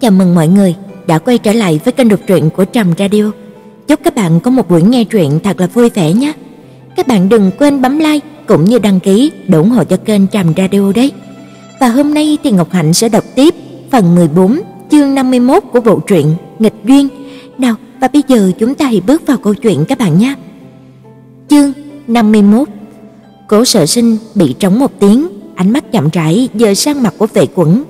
Chào mừng mọi người đã quay trở lại với kênh đọc truyện của Trầm Radio. Chúc các bạn có một buổi nghe truyện thật là vui vẻ nhé. Các bạn đừng quên bấm like cũng như đăng ký để ủng hộ cho kênh Trầm Radio đấy. Và hôm nay thì Ngọc Hạnh sẽ đọc tiếp phần 14, chương 51 của bộ truyện Nghịch duyên. Nào, và bây giờ chúng ta hãy bước vào câu chuyện các bạn nhé. Chương 51. Cố Sở Sinh bị trống một tiếng, ánh mắt chậm rãi dời sang mặt của Vệ Quẩn,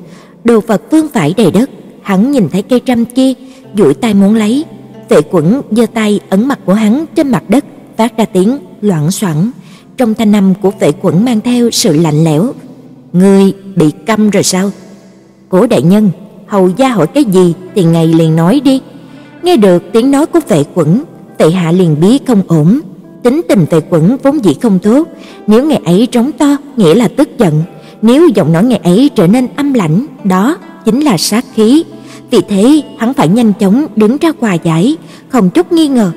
đồ vật vương vãi đầy đất, hắn nhìn thấy cây trăm kia, duỗi tay muốn lấy. Vệ Quẩn giơ tay ấn mặt của hắn trên mặt đất, phát ra tiếng loảng xoảng. Trong thanh âm của Vệ Quẩn mang theo sự lạnh lẽo. "Ngươi bị câm rồi sao?" "Cố đại nhân, hầu gia hỏi cái gì thì ngài liền nói đi." Nghe được tiếng nói của Vệ Quẩn, Tệ Hạ liền biết không ổn. Tính tình Vệ Quẩn vốn dĩ không tốt, nếu ngày ấy trống to nghĩa là tức giận, nếu giọng nói ngày ấy trở nên âm lãnh, đó chính là sát khí. Vì thế, hắn phải nhanh chóng đứng ra hòa giải, không chút nghi ngờ.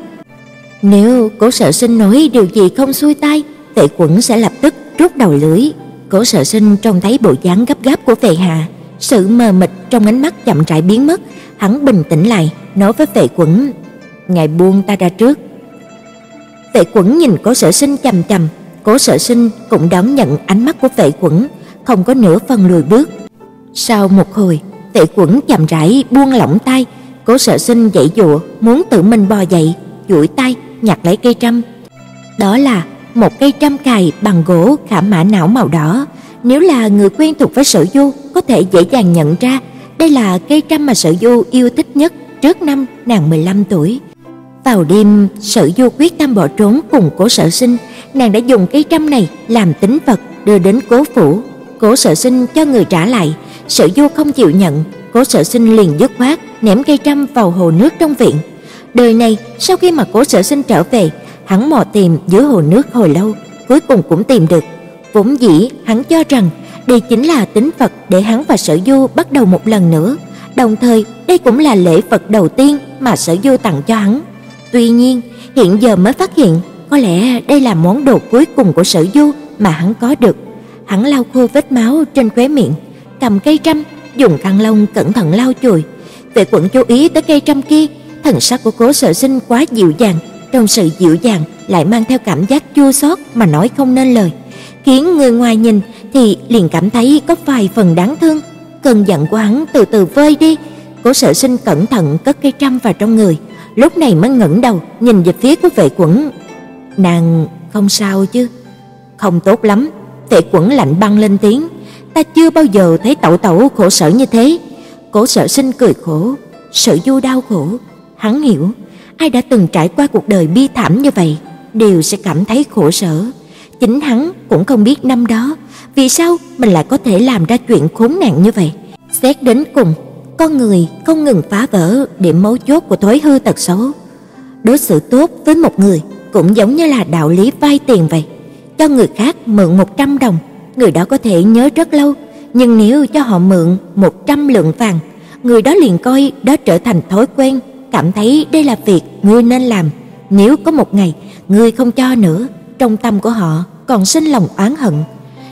Nếu Cố Sở Sinh nói điều gì không xuôi tai, Vệ Quẩn sẽ lập tức rút đầu lưỡi. Cố Sở Sinh trông thấy bộ dáng gấp gáp của Vệ Hà, sự mờ mịt trong ánh mắt chậm rãi biến mất, hắn bình tĩnh lại, nói với Vệ Quẩn: "Ngài buông ta ra trước." Vệ Quẩn nhìn Cố Sở Sinh chằm chằm, Cố Sở Sinh cũng đón nhận ánh mắt của Vệ Quẩn, không có nửa phần lùi bước. Sau một hồi, Tệ Quẩn chậm rãi buông lỏng tay, Cố Sở Sinh dậy dụa, muốn tự mình bò dậy, duỗi tay nhặt lấy cây trăm. Đó là một cây trăm cài bằng gỗ khảm mã não màu đỏ, nếu là người quen thuộc với Sở Du có thể dễ dàng nhận ra, đây là cây trăm mà Sở Du yêu thích nhất trước năm nàng 15 tuổi. Vào đêm, Sở Du quyết tâm bỏ trốn cùng Cố Sở Sinh, nàng đã dùng cây trăm này làm tính vật đưa đến Cố phủ. Cố Sở Sinh cho người trả lại, Sở Du không chịu nhận, Cố Sở Sinh liền dứt khoát ném cây trăm vào hồ nước trong viện. Đời này, sau khi mà Cố Sở Sinh trở về, hắn mò tìm dưới hồ nước hồi lâu, cuối cùng cũng tìm được. Vốn dĩ hắn cho rằng đây chính là tính phật để hắn và Sở Du bắt đầu một lần nữa, đồng thời đây cũng là lễ phật đầu tiên mà Sở Du tặng cho hắn. Tuy nhiên, hiện giờ mới phát hiện, có lẽ đây là món đồ cuối cùng của Sở Du mà hắn có được. Hắn lau khô vết máu trên khóe miệng, cầm cây trăm, dùng khăn lông cẩn thận lau chùi. Vệ Quận chú ý tới cây trăm kia, thần sắc của Cố Sở Sinh quá dịu dàng, trong sự dịu dàng lại mang theo cảm giác chua xót mà nói không nên lời, khiến người ngoài nhìn thì liền cảm thấy có vài phần đáng thương. Cơn giận của hắn từ từ vơi đi, Cố Sở Sinh cẩn thận cất cây trăm vào trong người, lúc này mới ngẩng đầu nhìn về phía của Vệ Quẩn. Nàng không sao chứ? Không tốt lắm. Vệ Quẩn lạnh băng lên tiếng, ta chưa bao giờ thấy tẩu tẩu khổ sở như thế. Cố Sở Sinh cười khổ, Sở Du đau khổ, hắn hiểu, ai đã từng trải qua cuộc đời bi thảm như vậy đều sẽ cảm thấy khổ sở. Chính hắn cũng không biết năm đó vì sao mình lại có thể làm ra chuyện khốn nạn như vậy. Xét đến cùng, con người không ngừng phá vỡ điểm mấu chốt của thói hư tật xấu. Đối xử tốt với một người cũng giống như là đạo lý vay tiền vậy. Cho người khác mượn 100 đồng, người đó có thể nhớ rất lâu, nhưng nếu cho họ mượn 100 lượng vàng, người đó liền coi đó trở thành thói quen, cảm thấy đây là việc ngươi nên làm. Nếu có một ngày ngươi không cho nữa, trong tâm của họ còn sinh lòng oán hận.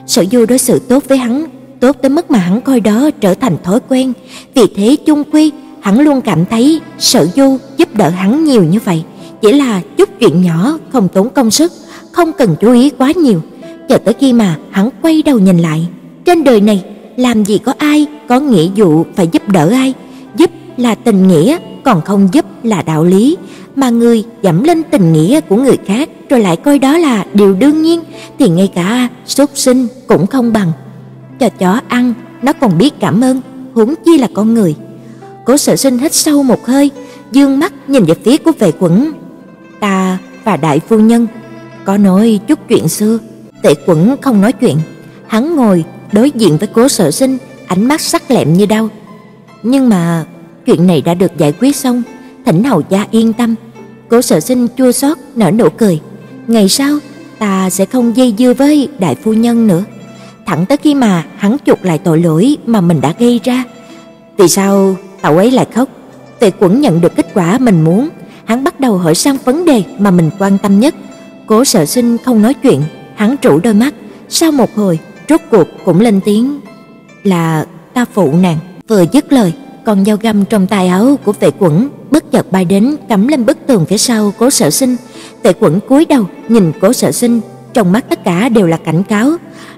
Sở Du đối xử tốt với hắn, tốt tới mức mà hắn coi đó trở thành thói quen, vì thế chung quy hắn luôn cảm thấy Sở Du giúp đỡ hắn nhiều như vậy, chỉ là chút chuyện nhỏ không tốn công sức, không cần chú ý quá nhiều cho tới khi mà hắn quay đầu nhìn lại, trên đời này làm gì có ai có nghĩa vụ phải giúp đỡ ai, giúp là tình nghĩa, còn không giúp là đạo lý, mà người dẫm lên tình nghĩa của người khác rồi lại coi đó là điều đương nhiên thì ngay cả súc sinh cũng không bằng. Cho chó ăn, nó còn biết cảm ơn, huống chi là con người. Cố Sở Sinh hít sâu một hơi, dương mắt nhìn về phía của vệ quẩn. Ta và đại phu nhân có nói chút chuyện xưa. Tệ Quẩn không nói chuyện, hắn ngồi đối diện với Cố Sở Sinh, ánh mắt sắc lẹm như đau. Nhưng mà chuyện này đã được giải quyết xong, thỉnh hầu gia yên tâm. Cố Sở Sinh chua xót nở nụ cười. Ngày sau ta sẽ không dây dưa với đại phu nhân nữa. Thẳng tới khi mà hắn chuộc lại tội lỗi mà mình đã gây ra. Vì sao cậu ấy lại khóc? Tề Quẩn nhận được kết quả mình muốn, hắn bắt đầu hỏi sang vấn đề mà mình quan tâm nhất. Cố Sở Sinh không nói chuyện, hắn trụ đôi mắt, sau một hồi, rốt cuộc cũng lên tiếng, "Là ta phụ nàng." Vừa dứt lời, con dao găm trong tay áo của vệ quẩn bất chợt bay đến cắm lên bức tường phía sau Cố Sở Sinh. Vệ quẩn cúi đầu nhìn Cố Sở Sinh, trong mắt tất cả đều là cảnh cáo.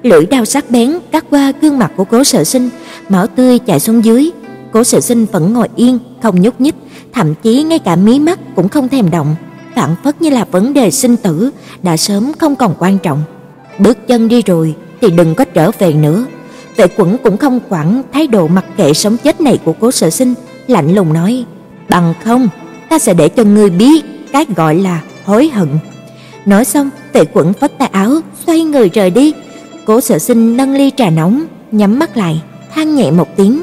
Lưỡi dao sắc bén cắt qua gương mặt của Cố Sở Sinh, máu tươi chảy xuống dưới. Cố Sở Sinh vẫn ngồi yên, không nhúc nhích, thậm chí ngay cả mí mắt cũng không thèm động, phản phất như là vấn đề sinh tử đã sớm không còn quan trọng. Bước chân đi rồi thì đừng có trở về nữa. Vệ Quẩn cũng không quản thái độ mặc kệ sống chết này của Cố Sở Sinh, lạnh lùng nói: "Bằng không, ta sẽ để cho ngươi biết cái gọi là hối hận." Nói xong, Vệ Quẩn phất tay áo, xoay người rời đi. Cố Sở Sinh nâng ly trà nóng, nhắm mắt lại, than nhẹ một tiếng.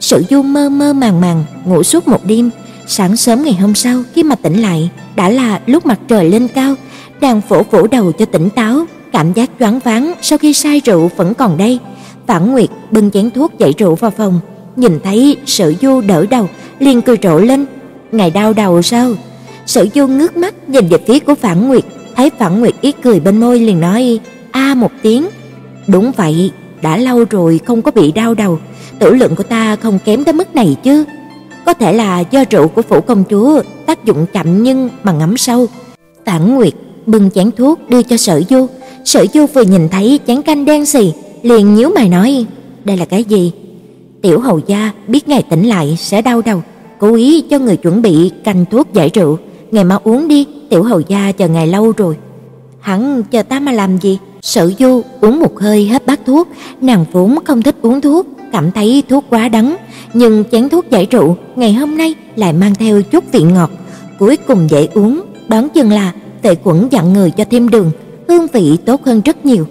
Sự Du mơ mơ màng màng ngủ suốt một đêm, sáng sớm ngày hôm sau khi mà tỉnh lại, đã là lúc mặt trời lên cao, đang phổ phổ đầu cho tỉnh táo, cảm giác choáng váng sau khi say rượu vẫn còn đây. Phản Nguyệt bưng chén thuốc dậy rượu vào phòng, nhìn thấy Sở Du đỡ đầu, liền cười rộ lên, "Ngài đau đầu sao?" Sở Du ngước mắt nhìn về phía của Phản Nguyệt, thấy Phản Nguyệt ít cười bên môi liền nói, "A một tiếng." "Đúng vậy, đã lâu rồi không có bị đau đầu, tử lượng của ta không kém tới mức này chứ." Có thể là do rượu của phủ công chúa tác dụng chậm nhưng mà ngấm sâu. Tản Nguyệt bưng chén thuốc đưa cho Sở Du, Sở Du vừa nhìn thấy chén canh đen xì, liền nhíu mày nói, đây là cái gì? Tiểu hầu gia biết ngài tỉnh lại sẽ đau đầu, cố ý cho người chuẩn bị canh thuốc giải rượu, ngài mau uống đi, tiểu hầu gia chờ ngài lâu rồi. Hắn chờ ta mà làm gì? Sở Du uống một hơi hết bát thuốc, nàng vốn không thích uống thuốc, cảm thấy thuốc quá đắng, nhưng chén thuốc giải rượu ngày hôm nay lại mang theo chút vị ngọt, cuối cùng dễ uống, đoán chừng là Tề Quẩn dặn người cho thêm đường, hương vị tốt hơn rất nhiều.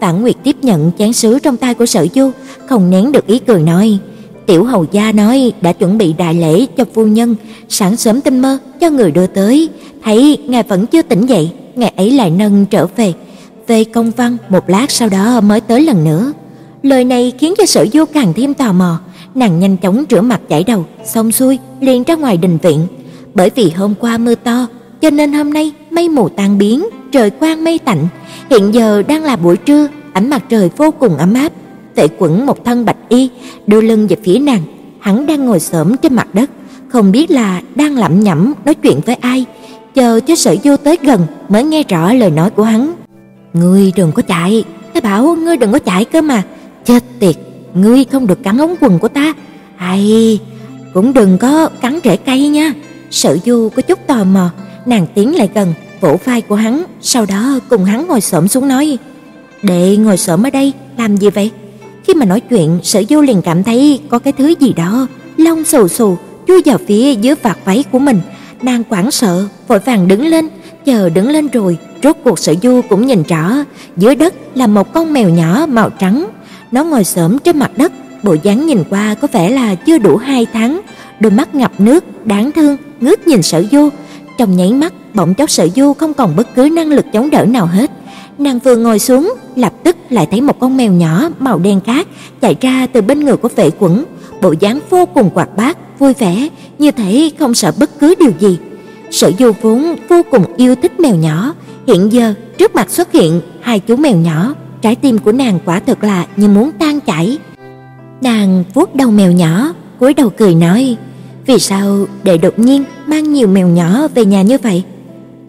Tản Nguyệt tiếp nhận chén sứ trong tay của Sở Du, không nén được ý cười nói: "Tiểu hầu gia nói đã chuẩn bị đại lễ cho phu nhân, sáng sớm tinh mơ cho người đưa tới, thấy ngài vẫn chưa tỉnh dậy, ngài ấy lại nâng trở về, về công văn một lát sau đó mới tới lần nữa." Lời này khiến cho Sở Du càng thêm tò mò, nàng nhanh chóng rửa mặt chải đầu, xong xuôi liền ra ngoài đình viện. Bởi vì hôm qua mưa to, cho nên hôm nay mây mù tan biến, trời quang mây tạnh. Hiện giờ đang là buổi trưa, ánh mặt trời vô cùng ấm áp. Tệ Quẩn một thân bạch y, đưa lưng về phía nàng, hắn đang ngồi xổm trên mặt đất, không biết là đang lẩm nhẩm nói chuyện với ai, chờ cho Sở Du tới gần mới nghe rõ lời nói của hắn. "Ngươi đừng có chạy, ta bảo ngươi đừng có chạy cơ mà." Chết tiệt, ngươi không được cắn ống quần của ta. Hay, cũng đừng có cắn rễ cây nha. Sở Du có chút tò mò, nàng tiến lại gần, vỗ vai của hắn, sau đó cùng hắn ngồi xổm xuống nói: "Đệ ngồi xổm ở đây làm gì vậy?" Khi mà nói chuyện, Sở Du liền cảm thấy có cái thứ gì đó lông xù xù chui vào phía dưới vạt váy của mình, nàng hoảng sợ, vội vàng đứng lên, chờ đứng lên rồi, rốt cuộc Sở Du cũng nhìn rõ, dưới đất là một con mèo nhỏ màu trắng nó ngồi xổm trên mặt đất, bộ dáng nhìn qua có vẻ là chưa đủ hai tháng, đôi mắt ngập nước, đáng thương, ngước nhìn Sở Du. Trong nháy mắt, bỗng chốc Sở Du không còn bất cứ năng lực chống đỡ nào hết. Nàng vừa ngồi xuống, lập tức lại thấy một con mèo nhỏ màu đen khác chạy ra từ bên người của Vệ Quẩn, bộ dáng vô cùng hoạt bát, vui vẻ, như thể không sợ bất cứ điều gì. Sở Du vốn vô cùng yêu thích mèo nhỏ, hiện giờ trước mặt xuất hiện hai chú mèo nhỏ trái tim của nàng quả thật là như muốn tan chảy. Nàng vuốt đầu mèo nhỏ, cúi đầu cười nói: "Vì sao đệ đột nhiên mang nhiều mèo nhỏ về nhà như vậy?"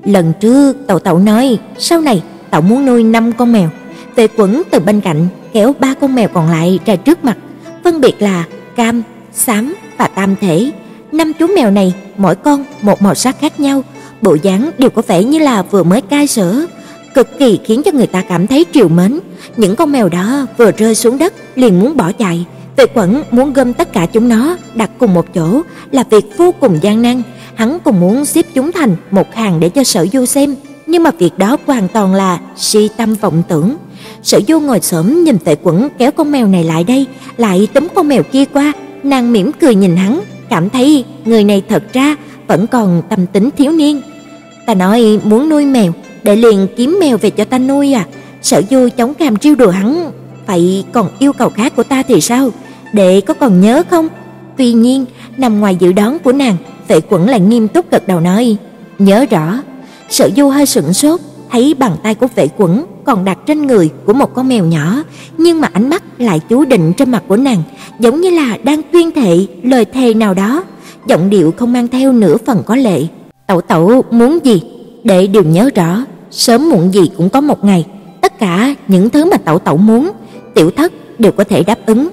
Lần trước Tẩu Tẩu nói, sau này Tẩu muốn nuôi năm con mèo. Tề Quẩn từ bên cạnh kéo ba con mèo còn lại ra trước mặt, phân biệt là cam, xám và tam thể. Năm chú mèo này, mỗi con một màu sắc khác nhau, bộ dáng đều có vẻ như là vừa mới cai sữa cực kỳ khiến cho người ta cảm thấy triều mến. Những con mèo đó vừa rơi xuống đất liền muốn bỏ chạy, tề Quẩn muốn gom tất cả chúng nó đặt cùng một chỗ là việc vô cùng gian nan, hắn cũng muốn xếp chúng thành một hàng để cho Sở Du xem, nhưng mà việc đó hoàn toàn là si tâm vọng tưởng. Sở Du ngồi xổm nhìn tề Quẩn kéo con mèo này lại đây, lại túm con mèo kia qua, nàng mỉm cười nhìn hắn, cảm thấy người này thật ra vẫn còn tâm tính thiếu niên. Ta nói muốn nuôi mèo để liền kiếm mèo về cho ta nuôi à? Sở Du chống cằm trêu đùa hắn, vậy còn yêu cầu khác của ta thì sao? Đệ có còn nhớ không? Tuy nhiên, nằm ngoài dự đoán của nàng, Vệ Quẩn lại nghiêm túc gật đầu nói, nhớ rõ. Sở Du hơi sững sốt, thấy bàn tay của Vệ Quẩn còn đặt trên người của một con mèo nhỏ, nhưng mà ánh mắt lại chú định trên mặt của nàng, giống như là đang tuyên thệ lời thề nào đó, giọng điệu không mang theo nửa phần có lệ. Tẩu tẩu muốn gì, để đều nhớ rõ, sớm muộn gì cũng có một ngày, tất cả những thứ mà tẩu tẩu muốn, tiểu thất đều có thể đáp ứng.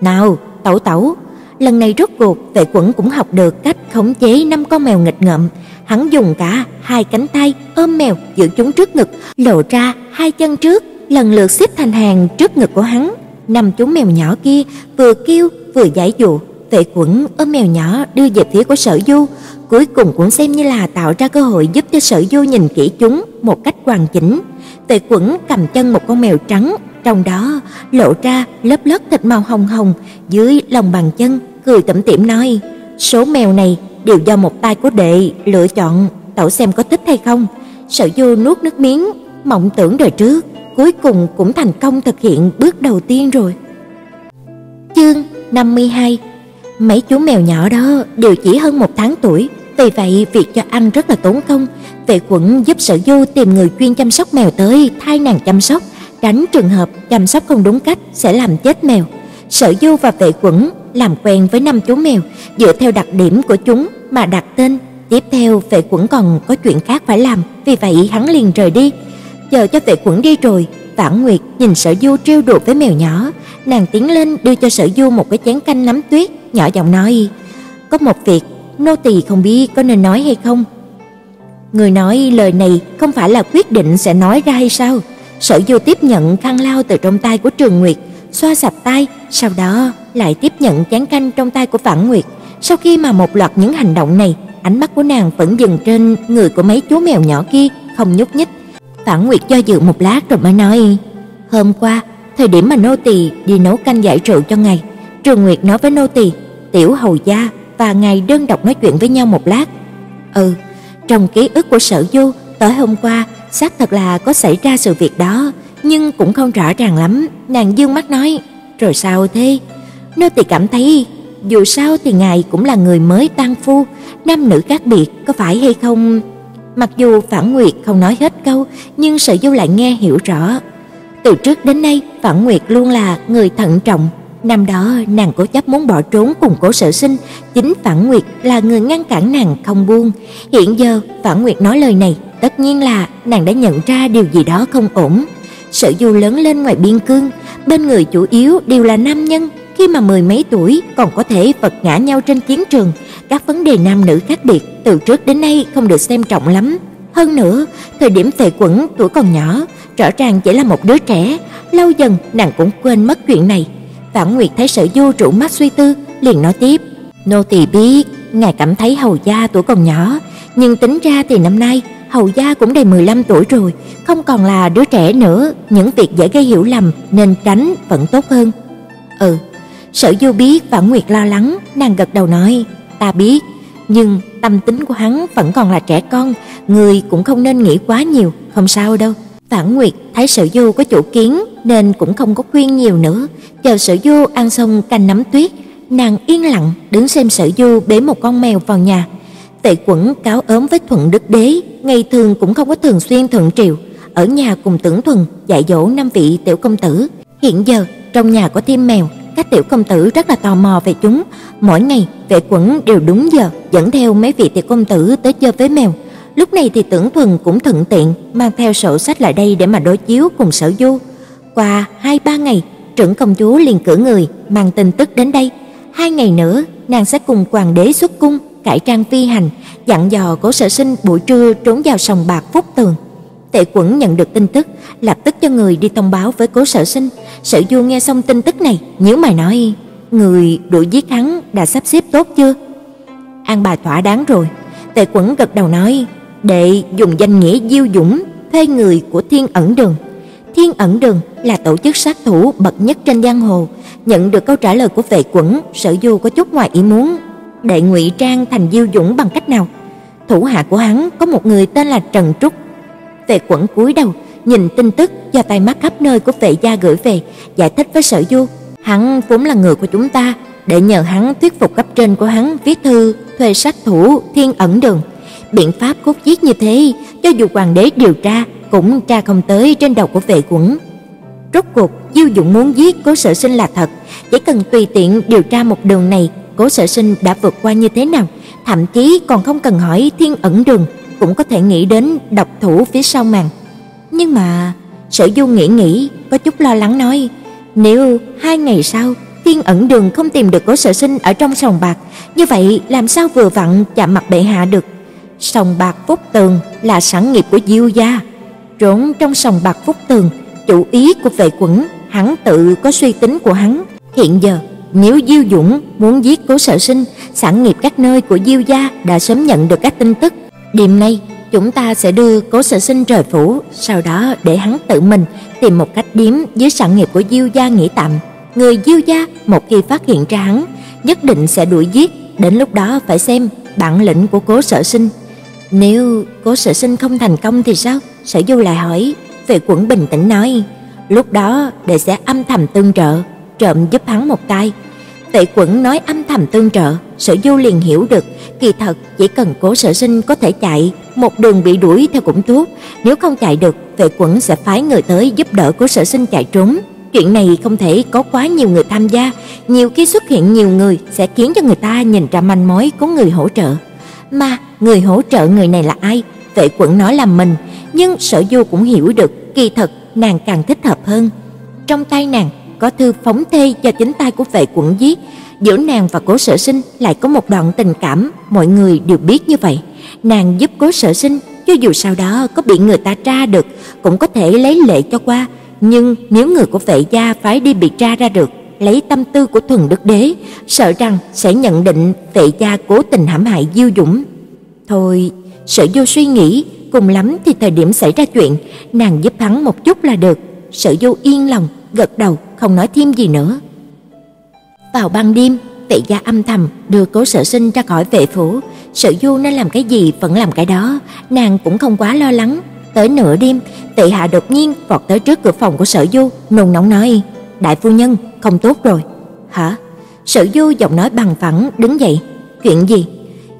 Nào, tẩu tẩu, lần này rốt cuộc Vệ Quẩn cũng học được cách khống chế năm con mèo nghịch ngợm, hắn dùng cả hai cánh tay ôm mèo giữ chúng trước ngực, lộ ra hai chân trước, lần lượt xếp thành hàng trước ngực của hắn. Năm chú mèo nhỏ kia vừa kêu vừa giải dụ, Vệ Quẩn ôm mèo nhỏ đưa về phía của Sở Du, cuối cùng cũng xem như là tạo ra cơ hội giúp cho Sở Du nhìn kỹ chúng một cách hoàn chỉnh. tề Quẩn cầm chân một con mèo trắng, trong đó lộ ra lớp lớp thịt màu hồng hồng dưới lòng bàn chân, cười tủm tỉm nói: "Số mèo này đều do một tay của đệ lựa chọn, tẩu xem có thích hay không." Sở Du nuốt nước miếng, mộng tưởng đời trước, cuối cùng cũng thành công thực hiện bước đầu tiên rồi. Chương 52 Mấy chú mèo nhỏ đó đều chỉ hơn một tháng tuổi, vì vậy việc cho ăn rất là tốn công. Vệ quẩn giúp Sở Du tìm người chuyên chăm sóc mèo tới thay nàng chăm sóc, tránh trường hợp chăm sóc không đúng cách sẽ làm chết mèo. Sở Du và Vệ quẩn làm quen với năm chú mèo, dựa theo đặc điểm của chúng mà đặt tên. Tiếp theo Vệ quẩn còn có chuyện khác phải làm, vì vậy hắn liền rời đi. Chờ cho Vệ quẩn đi rồi, Vãn Nguyệt nhìn Sở Du trêu đùa với mèo nhỏ, nàng tiến lên đưa cho Sở Du một cái chén canh nấm tuyết, nhỏ giọng nói: "Có một việc, nô tỳ không biết có nên nói hay không." Người nói lời này không phải là quyết định sẽ nói ra hay sao? Sở Du tiếp nhận khăn lau từ trong tay của Trường Nguyệt, xoa sạch tay, sau đó lại tiếp nhận chén canh trong tay của Phản Nguyệt. Sau khi mà một loạt những hành động này, ánh mắt của nàng vẫn dừng trên người của mấy chú mèo nhỏ kia, không nhúc nhích. Phản Nguyệt do dự một lát rồi mới nói: "Hôm qua, thời điểm mà nô tỳ đi nấu canh giải rượu cho ngài, Trường Nguyệt nói với nô tỳ, tiểu hầu gia và ngài đơn độc nói chuyện với nhau một lát." "Ừ." Trong ký ức của Sở Du, tối hôm qua xác thật là có xảy ra sự việc đó, nhưng cũng không rõ ràng lắm, nàng dương mắt nói, "Rồi sao thế?" Nô tỳ cảm thấy dù sao thì ngài cũng là người mới tăng phu, nam nữ khác biệt, có phải hay không? Mặc dù Phản Nguyệt không nói hết câu, nhưng Sở Du lại nghe hiểu rõ. Từ trước đến nay, Phản Nguyệt luôn là người thận trọng. Năm đó, nàng cố chấp muốn bỏ trốn cùng Cố Sở Sinh, chính Phản Nguyệt là người ngăn cản nàng không buông. Hiện giờ, Phản Nguyệt nói lời này, tất nhiên là nàng đã nhận ra điều gì đó không ổn. Sở Du lớn lên ngoài biên cương, bên người chủ yếu đều là nam nhân, khi mà mười mấy tuổi còn có thể vật ngã nhau trên chiến trường, các vấn đề nam nữ khác biệt từ trước đến nay không được xem trọng lắm. Hơn nữa, thời điểm Tề Quẩn tuổi còn nhỏ, rõ ràng chỉ là một đứa trẻ, lâu dần nàng cũng quên mất chuyện này. Vãn Nguyệt thấy Sở Du rũ mắt suy tư, liền nói tiếp: "Nô tỳ biết, ngài cảm thấy hầu gia tuổi còn nhỏ, nhưng tính ra thì năm nay hầu gia cũng đầy 15 tuổi rồi, không còn là đứa trẻ nữa, những việc dễ gây hiểu lầm nên tránh vẫn tốt hơn." "Ừ." Sở Du biết Vãn Nguyệt lo lắng, nàng gật đầu nói: "Ta biết, nhưng tâm tính của hắn vẫn còn là trẻ con, người cũng không nên nghĩ quá nhiều, không sao đâu." Vãn Nguyệt thấy Sở Du có chủ kiến nên cũng không có khuyên nhiều nữa, chờ Sở Du ăn xong canh nắm tuyết, nàng yên lặng đứng xem Sở Du bế một con mèo vào nhà. Tệ Quẩn cáo ốm với Thuận Đức Đế, ngày thường cũng không có thường xuyên thượng triều, ở nhà cùng Tưởng Thuần dạy dỗ năm vị tiểu công tử. Hiện giờ trong nhà có thêm mèo, các tiểu công tử rất là tò mò về chúng, mỗi ngày Vệ Quẩn đều đúng giờ dẫn theo mấy vị tiểu công tử tới chơi với mèo. Lúc này thì Tưởng Thuần cũng thuận tiện mang theo sổ sách lại đây để mà đối chiếu cùng Sở Du. Qua 2-3 ngày, trưởng công chúa liền cử người mang tin tức đến đây. Hai ngày nữa, nàng sẽ cùng hoàng đế xuất cung, cải trang phi hành, dặn dò Cố Sở Sinh buổi trưa trốn vào sòng bạc Phúc Tường. Tệ Quẩn nhận được tin tức, lập tức cho người đi thông báo với Cố Sở Sinh. Sở Du nghe xong tin tức này, nhíu mày nói: "Người đuổi giết hắn đã sắp xếp tốt chưa?" An bài thỏa đáng rồi. Tề Quẩn gật đầu nói: "Đệ dùng danh nghĩa Diêu Dũng thuê người của Thiên ẩn đường. Thiên ẩn đường là tổ chức sát thủ bậc nhất trên giang hồ." Nhận được câu trả lời của Vệ Quẩn, Sở Du có chút ngoài ý muốn. Đệ ngụy trang thành Diêu Dũng bằng cách nào? Thủ hạ của hắn có một người tên là Trần Trúc. Vệ Quẩn cúi đầu, nhìn tin tức do tay mắt khắp nơi của Vệ gia gửi về, giải thích với Sở Du, hắn vốn là người của chúng ta, để nhờ hắn thuyết phục cấp trên của hắn viết thư thuê sát thủ Thiên ẩn đường. Biện pháp cốt giết như thế, cho dù hoàng đế điều tra cũng tra không tới trên đầu của Vệ Quẩn. Rốt cuộc Diêu dũng muốn giết Cố Sở Sinh là thật, chỉ cần tùy tiện điều tra một đường này, Cố Sở Sinh đã vượt qua như thế nào, thậm chí còn không cần hỏi Thiên ẩn đường, cũng có thể nghĩ đến độc thủ phía sau màn. Nhưng mà, Sở Du nghĩ nghĩ, có chút lo lắng nói, nếu hai ngày sau Thiên ẩn đường không tìm được Cố Sở Sinh ở trong sòng bạc, như vậy làm sao vừa vặn chạm mặt bệ hạ được? Sòng bạc Phúc Tường là sản nghiệp của Diêu gia, trốn trong sòng bạc Phúc Tường, chủ ý của vệ quẩn, hắn tự có suy tính của hắn. Hiện giờ, nếu Diêu Dũng muốn giết Cố Sở Sinh, sản nghiệp các nơi của Diêu gia đã sớm nhận được các tin tức. Đêm nay, chúng ta sẽ đưa Cố Sở Sinh rời phủ, sau đó để hắn tự mình tìm một cách điếm dưới sản nghiệp của Diêu gia nghỉ tạm. Người Diêu gia một khi phát hiện ra hắn, nhất định sẽ đuổi giết, đến lúc đó phải xem bản lĩnh của Cố Sở Sinh. Nếu Cố Sở Sinh không thành công thì sao? Sở Du lại hỏi, Vệ Quẩn bình tĩnh nói, lúc đó đệ sẽ âm thầm tương trợ, trộm giúp hắn một tay. Vệ Quẩn nói âm thầm tương trợ, Sở Du liền hiểu được, kỳ thật chỉ cần Cố Sở Sinh có thể chạy, một đường bị đuổi theo cũng tốt, nếu không chạy được, Vệ Quẩn sẽ phái người tới giúp đỡ Cố Sở Sinh chạy trốn. Chuyện này không thể có quá nhiều người tham gia, nhiều khi xuất hiện nhiều người sẽ khiến cho người ta nhìn ra manh mối có người hỗ trợ. Mà người hỗ trợ người này là ai? Vệ Quẩn nói là mình, nhưng Sở Du cũng hiểu được, kỳ thật nàng càng thích hợp hơn. Trong tay nàng có thư phóng thê do chính tay của Vệ Quẩn viết, giữa nàng và Cố Sở Sinh lại có một đoạn tình cảm, mọi người đều biết như vậy. Nàng giúp Cố Sở Sinh, cho dù sau đó có bị người ta tra được, cũng có thể lấy lệ cho qua, nhưng nếu người của Vệ gia phải đi bị tra ra được, lấy tâm tư của thuần đức đế, sợ rằng sẽ nhận định Vệ gia cố tình hãm hại Diêu Dũng. Thôi, Sở Du suy nghĩ, cùng lắm thì thời điểm xảy ra chuyện, nàng giúp hắn một chút là được. Sở Du yên lòng, gật đầu, không nói thêm gì nữa. Vào ban đêm, Vệ gia âm thầm đưa Cố Sở Sinh ra khỏi vệ phủ, Sở Du nên làm cái gì vẫn làm cái đó, nàng cũng không quá lo lắng. Tới nửa đêm, Tệ Hạ đột nhiên vọt tới trước cửa phòng của Sở Du, nôn nóng nói: "Đại phu nhân, không tốt rồi." "Hả?" Sở Du giọng nói bằng phẳng đứng dậy. "Chuyện gì?"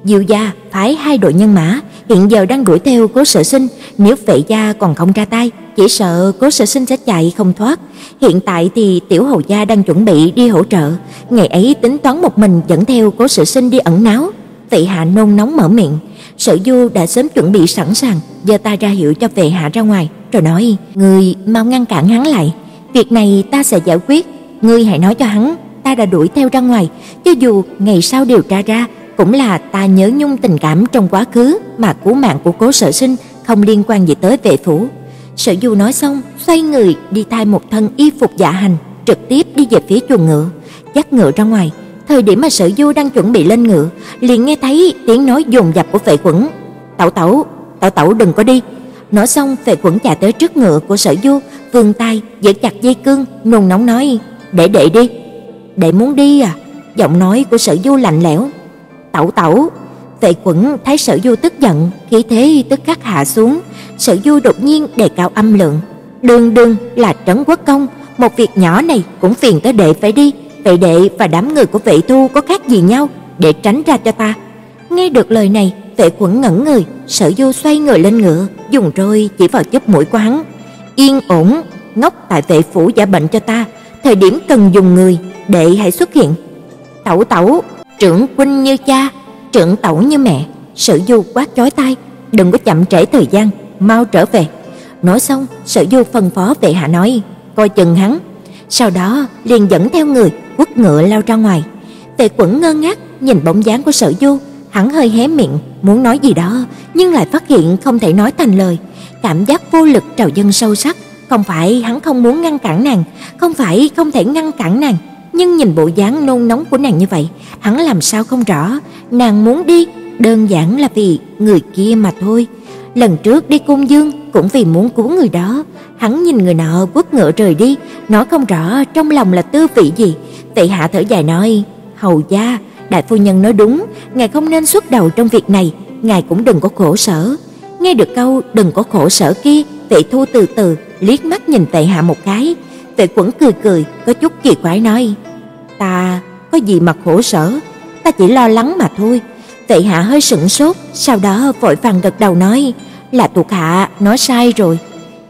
Diêu gia phái hai đội nhân mã, hiện giờ đang đuổi theo Cố Sở Sinh, nếu Vệ gia còn không ra tay, chỉ sợ Cố Sở Sinh sẽ chạy không thoát. Hiện tại thì Tiểu Hầu gia đang chuẩn bị đi hỗ trợ, ngày ấy tính toán một mình dẫn theo Cố Sở Sinh đi ẩn náu. Vệ Hạ nôn nóng mở miệng, Sở Du đã sớm chuẩn bị sẵn sàng, giơ tay ra hiệu cho Vệ Hạ ra ngoài, rồi nói: "Ngươi mau ngăn cản hắn lại, việc này ta sẽ giải quyết, ngươi hãy nói cho hắn, ta đã đuổi theo ra ngoài, cho dù ngày sau điều tra ra cũng là ta nhớ nhung tình cảm trong quá khứ mà cứu mạng của Cố Sở Sinh không liên quan gì tới vệ phủ." Sở Du nói xong, xoay người đi thay một thân y phục dạ hành, trực tiếp đi về phía chuồng ngựa, dắt ngựa ra ngoài. Thời điểm mà Sở Du đang chuẩn bị lên ngựa, liền nghe thấy tiếng nói dồn dập của Vệ Quẩn. "Tẩu tẩu, tẩu tẩu đừng có đi." Nói xong, Vệ Quẩn chạy tới trước ngựa của Sở Du, vươn tay giữ chặt dây cương, nôn nóng nói: "Để đệ đi." "Đệ muốn đi à?" Giọng nói của Sở Du lạnh lẽo. "Tẩu tẩu." Vệ Quẩn thấy Sở Du tức giận, khí thế tức khắc hạ xuống, Sở Du đột nhiên đề cao âm lượng, đương đương là trấn quốc công, một việc nhỏ này cũng phiền tới đệ phải đi, vậy đệ và đám người của Vệ Thu có khác gì nhau, để tránh ra cho ta." Nghe được lời này, Vệ Quẩn ngẩn người, Sở Du xoay người lên ngựa, dùng roi chỉ vào chóp mũi của hắn. "Yên ổn, ngốc tại vệ phủ giả bệnh cho ta, thời điểm cần dùng người, đệ hãy xuất hiện." Tẩu tẩu, trưởng huynh như cha, trưởng tẩu như mẹ, Sở Du quát chói tai, "Đừng có chậm trễ thời gian, mau trở về." Nói xong, Sở Du phân phó vệ hạ nói, "Coi chừng hắn." Sau đó, liền dẫn theo người, quất ngựa lao ra ngoài. Vệ Quẩn ngơ ngác nhìn bóng dáng của Sở Du, hắn hơi hé miệng muốn nói gì đó, nhưng lại phát hiện không thể nói thành lời, cảm giác vô lực trào dâng sâu sắc, không phải hắn không muốn ngăn cản nàng, không phải không thể ngăn cản nàng, nhưng nhìn bộ dáng nôn nóng của nàng như vậy, hắn làm sao không rõ, nàng muốn đi đơn giản là vì người kia mà thôi. Lần trước đi cung dương cũng vì muốn cứu người đó, hắn nhìn người nọ quất ngựa rời đi, nói không rõ trong lòng là tư vị gì. Tệ hạ thở dài nói, "Hầu gia, đại phu nhân nói đúng, ngài không nên xuất đầu trong việc này, ngài cũng đừng có khổ sở." Nghe được câu đừng có khổ sở kia, Vệ Thu từ từ liếc mắt nhìn Tệ hạ một cái, Vệ Quẩn cười cười, có chút kỳ quái nói: "Ta có gì mà khổ sở, ta chỉ lo lắng mà thôi." Vệ hạ hơi sững sốt, sau đó vội vàng gật đầu nói: "Là thuộc hạ nói sai rồi."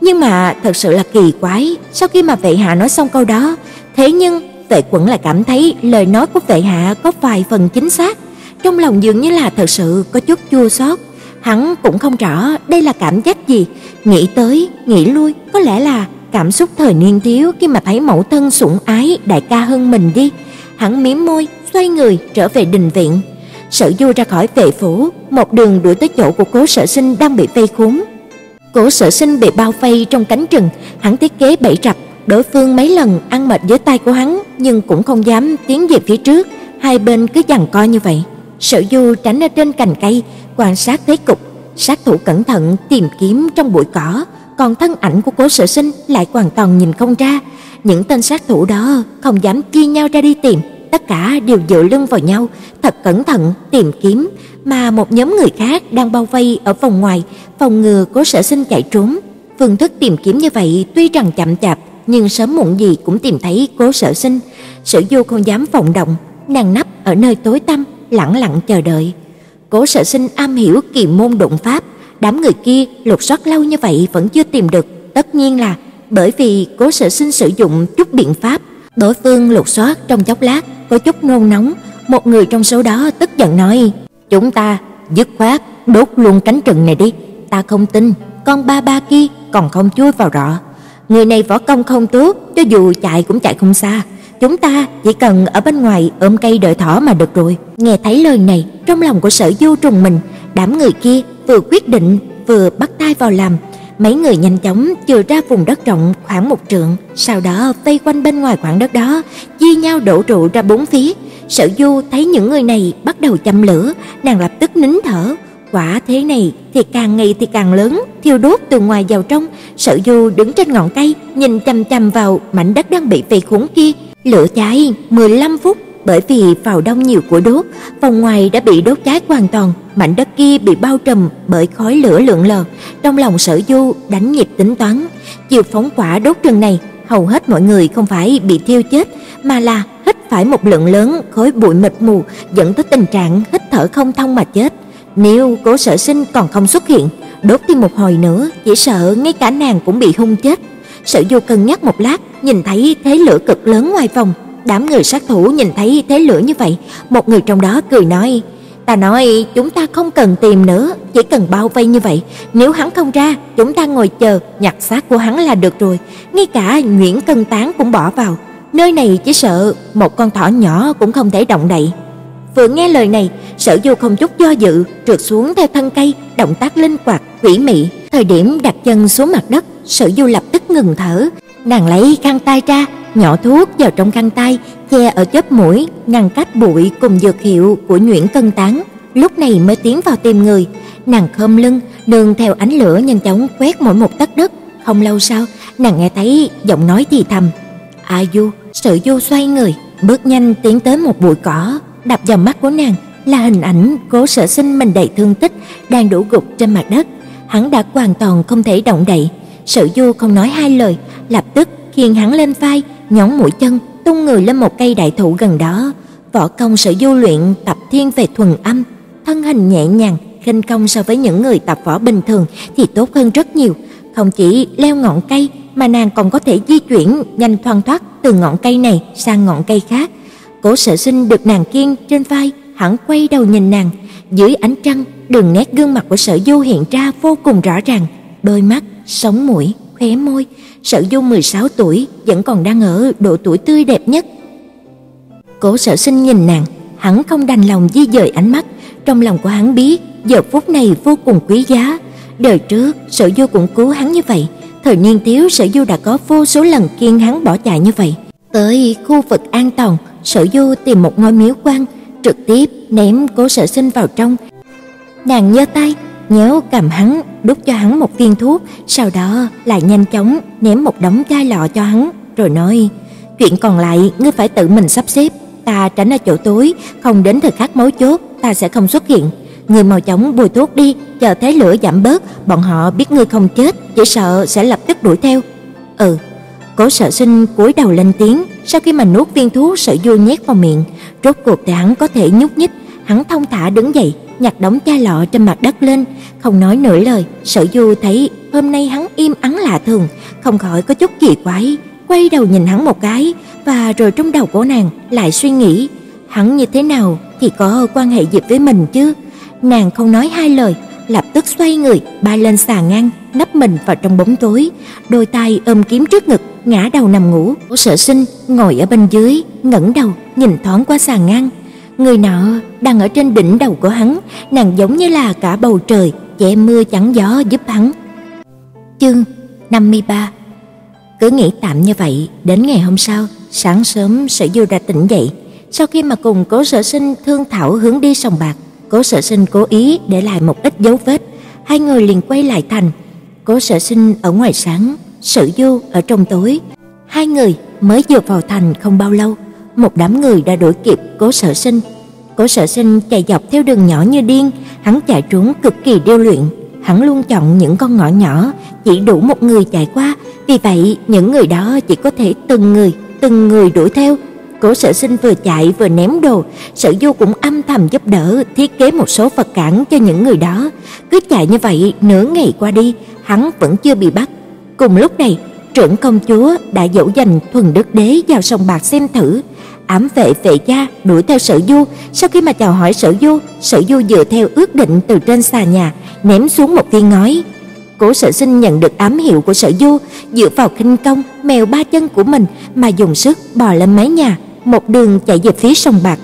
Nhưng mà thật sự là kỳ quái, sau khi mà vệ hạ nói xong câu đó, thế nhưng vệ quẩn lại cảm thấy lời nói của vệ hạ có vài phần chính xác. Trong lòng dường như là thật sự có chút chua xót. Hắn cũng không rõ đây là cảm giác gì, nghĩ tới, nghĩ lui, có lẽ là cảm xúc thời niên thiếu khi mà thấy mẫu thân sủng ái đại ca hơn mình đi. Hắn mím môi, xoay người trở về đình viện. Sở Du ra khỏi vệ phủ, một đường đuổi tới chỗ của Cố Sở Sinh đang bị vây khốn. Cố Sở Sinh bị bao vây trong cánh rừng, hắn thiết kế bẫy rập, đối phương mấy lần ăn mệt dưới tay của hắn nhưng cũng không dám tiến về phía trước, hai bên cứ giằng co như vậy. Sở Du tránh ở trên cành cây, quan sát thế cục, sát thủ cẩn thận tìm kiếm trong bụi cỏ, còn thân ảnh của Cố Sở Sinh lại hoàn toàn nhìn không ra. Những tên sát thủ đó không dám chia nhau ra đi tìm, tất cả đều dựa lưng vào nhau, thật cẩn thận tìm kiếm, mà một nhóm người khác đang bao vây ở vòng ngoài, phòng ngừa Cố Sở Sinh chạy trốn. Phương thức tìm kiếm như vậy tuy rằng chậm chạp, nhưng sớm muộn gì cũng tìm thấy Cố Sở Sinh. Sở Du không dám vọng động, nàng nấp ở nơi tối tăm, lặng lặng chờ đợi. Cố Sở Sinh am hiểu kỳ môn động pháp, đám người kia lục soát lâu như vậy vẫn chưa tìm được, tất nhiên là bởi vì Cố Sở Sinh sử dụng chút biện pháp. Đối phương lục soát trong chốc lát có chút nôn nóng, một người trong số đó tức giận nói: "Chúng ta dứt khoát đốt luôn cánh rừng này đi, ta không tin con ba ba kia còn không chui vào rọ. Người này võ công không tốt, cho dù chạy cũng chạy không xa." Chúng ta chỉ cần ở bên ngoài ôm cây đợi thỏ mà được rồi. Nghe thấy lời này, trong lòng của Sở Du trùng mình, đám người kia vừa quyết định vừa bắt tay vào làm. Mấy người nhanh chóng chừa ra vùng đất rộng khoảng một trượng, sau đó vây quanh bên ngoài khoảng đất đó, chia nhau đổ rượu ra bốn phía. Sở Du thấy những người này bắt đầu châm lửa, nàng lập tức nín thở. Quả thế này thì càng ngày thì càng lớn, thiêu đốt từ ngoài vào trong. Sở Du đứng trên ngọn cây, nhìn chằm chằm vào mảnh đất đang bị vây khốn kia, Lửa cháy 15 phút bởi vì vào đông nhiều của đốt, vòng ngoài đã bị đốt cháy hoàn toàn, mảnh đất kia bị bao trùm bởi khói lửa lượn lờ. Trong lòng Sở Du đánh nhịp tính toán, chiều phóng quả đốt rừng này, hầu hết mọi người không phải bị thiêu chết, mà là hít phải một lượng lớn khói bụi mịt mù, dẫn tới tình trạng hít thở không thông mà chết. Nếu Cố Sở Sinh còn không xuất hiện, đốt thêm một hồi nữa, chỉ sợ ngay cả nàng cũng bị hung chết. Sở Du cân nhắc một lát, nhìn thấy thế lửa cực lớn ngoài phòng, đám người sát thủ nhìn thấy thế lửa như vậy, một người trong đó cười nói: "Ta nói chúng ta không cần tìm nữa, chỉ cần bao vây như vậy, nếu hắn không ra, chúng ta ngồi chờ nhặt xác của hắn là được rồi, ngay cả nhuyễn cân tán cũng bỏ vào, nơi này chỉ sợ một con thỏ nhỏ cũng không thể động đậy." Vừa nghe lời này, Sở Du không chút do dự, trượt xuống theo thân cây, động tác linh hoạt, quỷ mị. Thời điểm đặt chân xuống mặt đất, Sở Du lập ngừng thở, nàng lấy khăn tay ra, nhỏ thuốc vào trong khăn tay, che ở chóp mũi, ngăn cách bụi cùng dược hiệu của nhuyễn cân tán, lúc này mới tiến vào tìm người. Nàng khom lưng, nương theo ánh lửa nhanh chóng quét mỗi một tấc đất. Không lâu sau, nàng nghe thấy giọng nói thì thầm. A Du, Sự Du xoay người, bước nhanh tiến tới một bụi cỏ, đập vào mắt của nàng là hình ảnh Cố Sở Sinh mình đầy thương tích đang đổ gục trên mặt đất. Hắn đã hoàn toàn không thể động đậy. Sở Du không nói hai lời, lập tức khiêng hắn lên vai, nhón mũi chân, tung người lên một cây đại thụ gần đó. Võ công Sở Du luyện tập thiên về thuần âm, thân hình nhẹ nhàng, khinh công so với những người tập võ bình thường thì tốt hơn rất nhiều. Không chỉ leo ngọn cây mà nàng còn có thể di chuyển nhanh thoăn thoắt từ ngọn cây này sang ngọn cây khác. Cố Sở Sinh được nàng kiêng trên vai, hắn quay đầu nhìn nàng, dưới ánh trăng, đường nét gương mặt của Sở Du hiện ra vô cùng rõ ràng, đôi mắt, sống mũi, khóe môi, Sở Du 16 tuổi vẫn còn đang ở độ tuổi tươi đẹp nhất. Cố Sở Sinh nhìn nàng, hắn không đành lòng di dời ánh mắt, trong lòng của hắn biết giờ phút này vô cùng quý giá. Đời trước, Sở Du cũng cứu hắn như vậy, thời niên thiếu Sở Du đã có vô số lần kiên hắn bỏ chạy như vậy. Tới khu vực an toàn, Sở Du tìm một ngôi miếu quan, trực tiếp ném Cố Sở Sinh vào trong. Nàng giơ tay, nhéo cầm hắn, đút cho hắn một viên thuốc, sau đó lại nhanh chóng ném một đống chai lọ cho hắn, rồi nói: "Chuyện còn lại ngươi phải tự mình sắp xếp, ta tránh ở chỗ tối, không đến thời khắc mấu chốt, ta sẽ không xuất hiện. Ngươi mau chóng bôi thuốc đi, chờ thế lửa giảm bớt, bọn họ biết ngươi không chết, chỉ sợ sẽ lập tức đuổi theo." "Ừ." Cố Sở Sinh cúi đầu lên tiếng, sau khi mà nuốt viên thuốc sợ vui nhét vào miệng, rốt cuộc thì hắn có thể nhúc nhích, hắn thông thả đứng dậy, nhặt đống chai lọ trên mặt đất lên, không nói nửa lời. Sở Du thấy hôm nay hắn im ắng lạ thường, không khỏi có chút kỳ quái, quay đầu nhìn hắn một cái, và rồi trong đầu của nàng lại suy nghĩ, hắn như thế nào thì có quan hệ gì với mình chứ? Nàng không nói hai lời, lập tức xoay người, bay lên xà ngang, nấp mình vào trong bóng tối, đôi tay ôm kiếm trước ngực, ngã đầu nằm ngủ. Cố Sở Sinh ngồi ở bên dưới, ngẩng đầu nhìn thoáng qua xà ngang. Người nọ đang ở trên đỉnh đầu của hắn, nàng giống như là cả bầu trời che mưa chắn gió giúp hắn. Chương 53 Cứ nghĩ tạm như vậy, đến ngày hôm sau, sáng sớm Sở Du đã tỉnh dậy. Sau khi mà cùng Cố Sở Sinh thương thảo hướng đi sòng bạc, Cố Sở Sinh cố ý để lại một ít dấu vết, hai người liền quay lại thành. Cố Sở Sinh ở ngoài sáng, Sở Du ở trong tối. Hai người mới vừa vào thành không bao lâu, một đám người đã đuổi kịp Cố Sở Sinh. Cố Sở Sinh chạy dọc theo đường nhỏ như điên, hắn chạy trốn cực kỳ điêu luyện, hắn luôn chọn những con ngõ nhỏ chỉ đủ một người chạy qua, vì vậy những người đó chỉ có thể từng người, từng người đuổi theo. Cố Sở Sinh vừa chạy vừa ném đồ, Sở Du cũng âm thầm giúp đỡ thiết kế một số vật cản cho những người đó. Cứ chạy như vậy nửa ngày qua đi, hắn vẫn chưa bị bắt. Cùng lúc này, trưởng công chúa đã dỗ dành thuần đức đế vào sòng bạc xem thử. Ám vệ vệ gia đuổi theo Sở Du, sau khi mà chào hỏi Sở Du, Sở Du dựa theo ước định từ trên xà nhà ném xuống một viên ngói. Cố Sở Sinh nhận được ám hiệu của Sở Du, dựa vào khinh công mèo ba chân của mình mà dùng sức bò lên mái nhà, một đường chạy về phía sông bạc.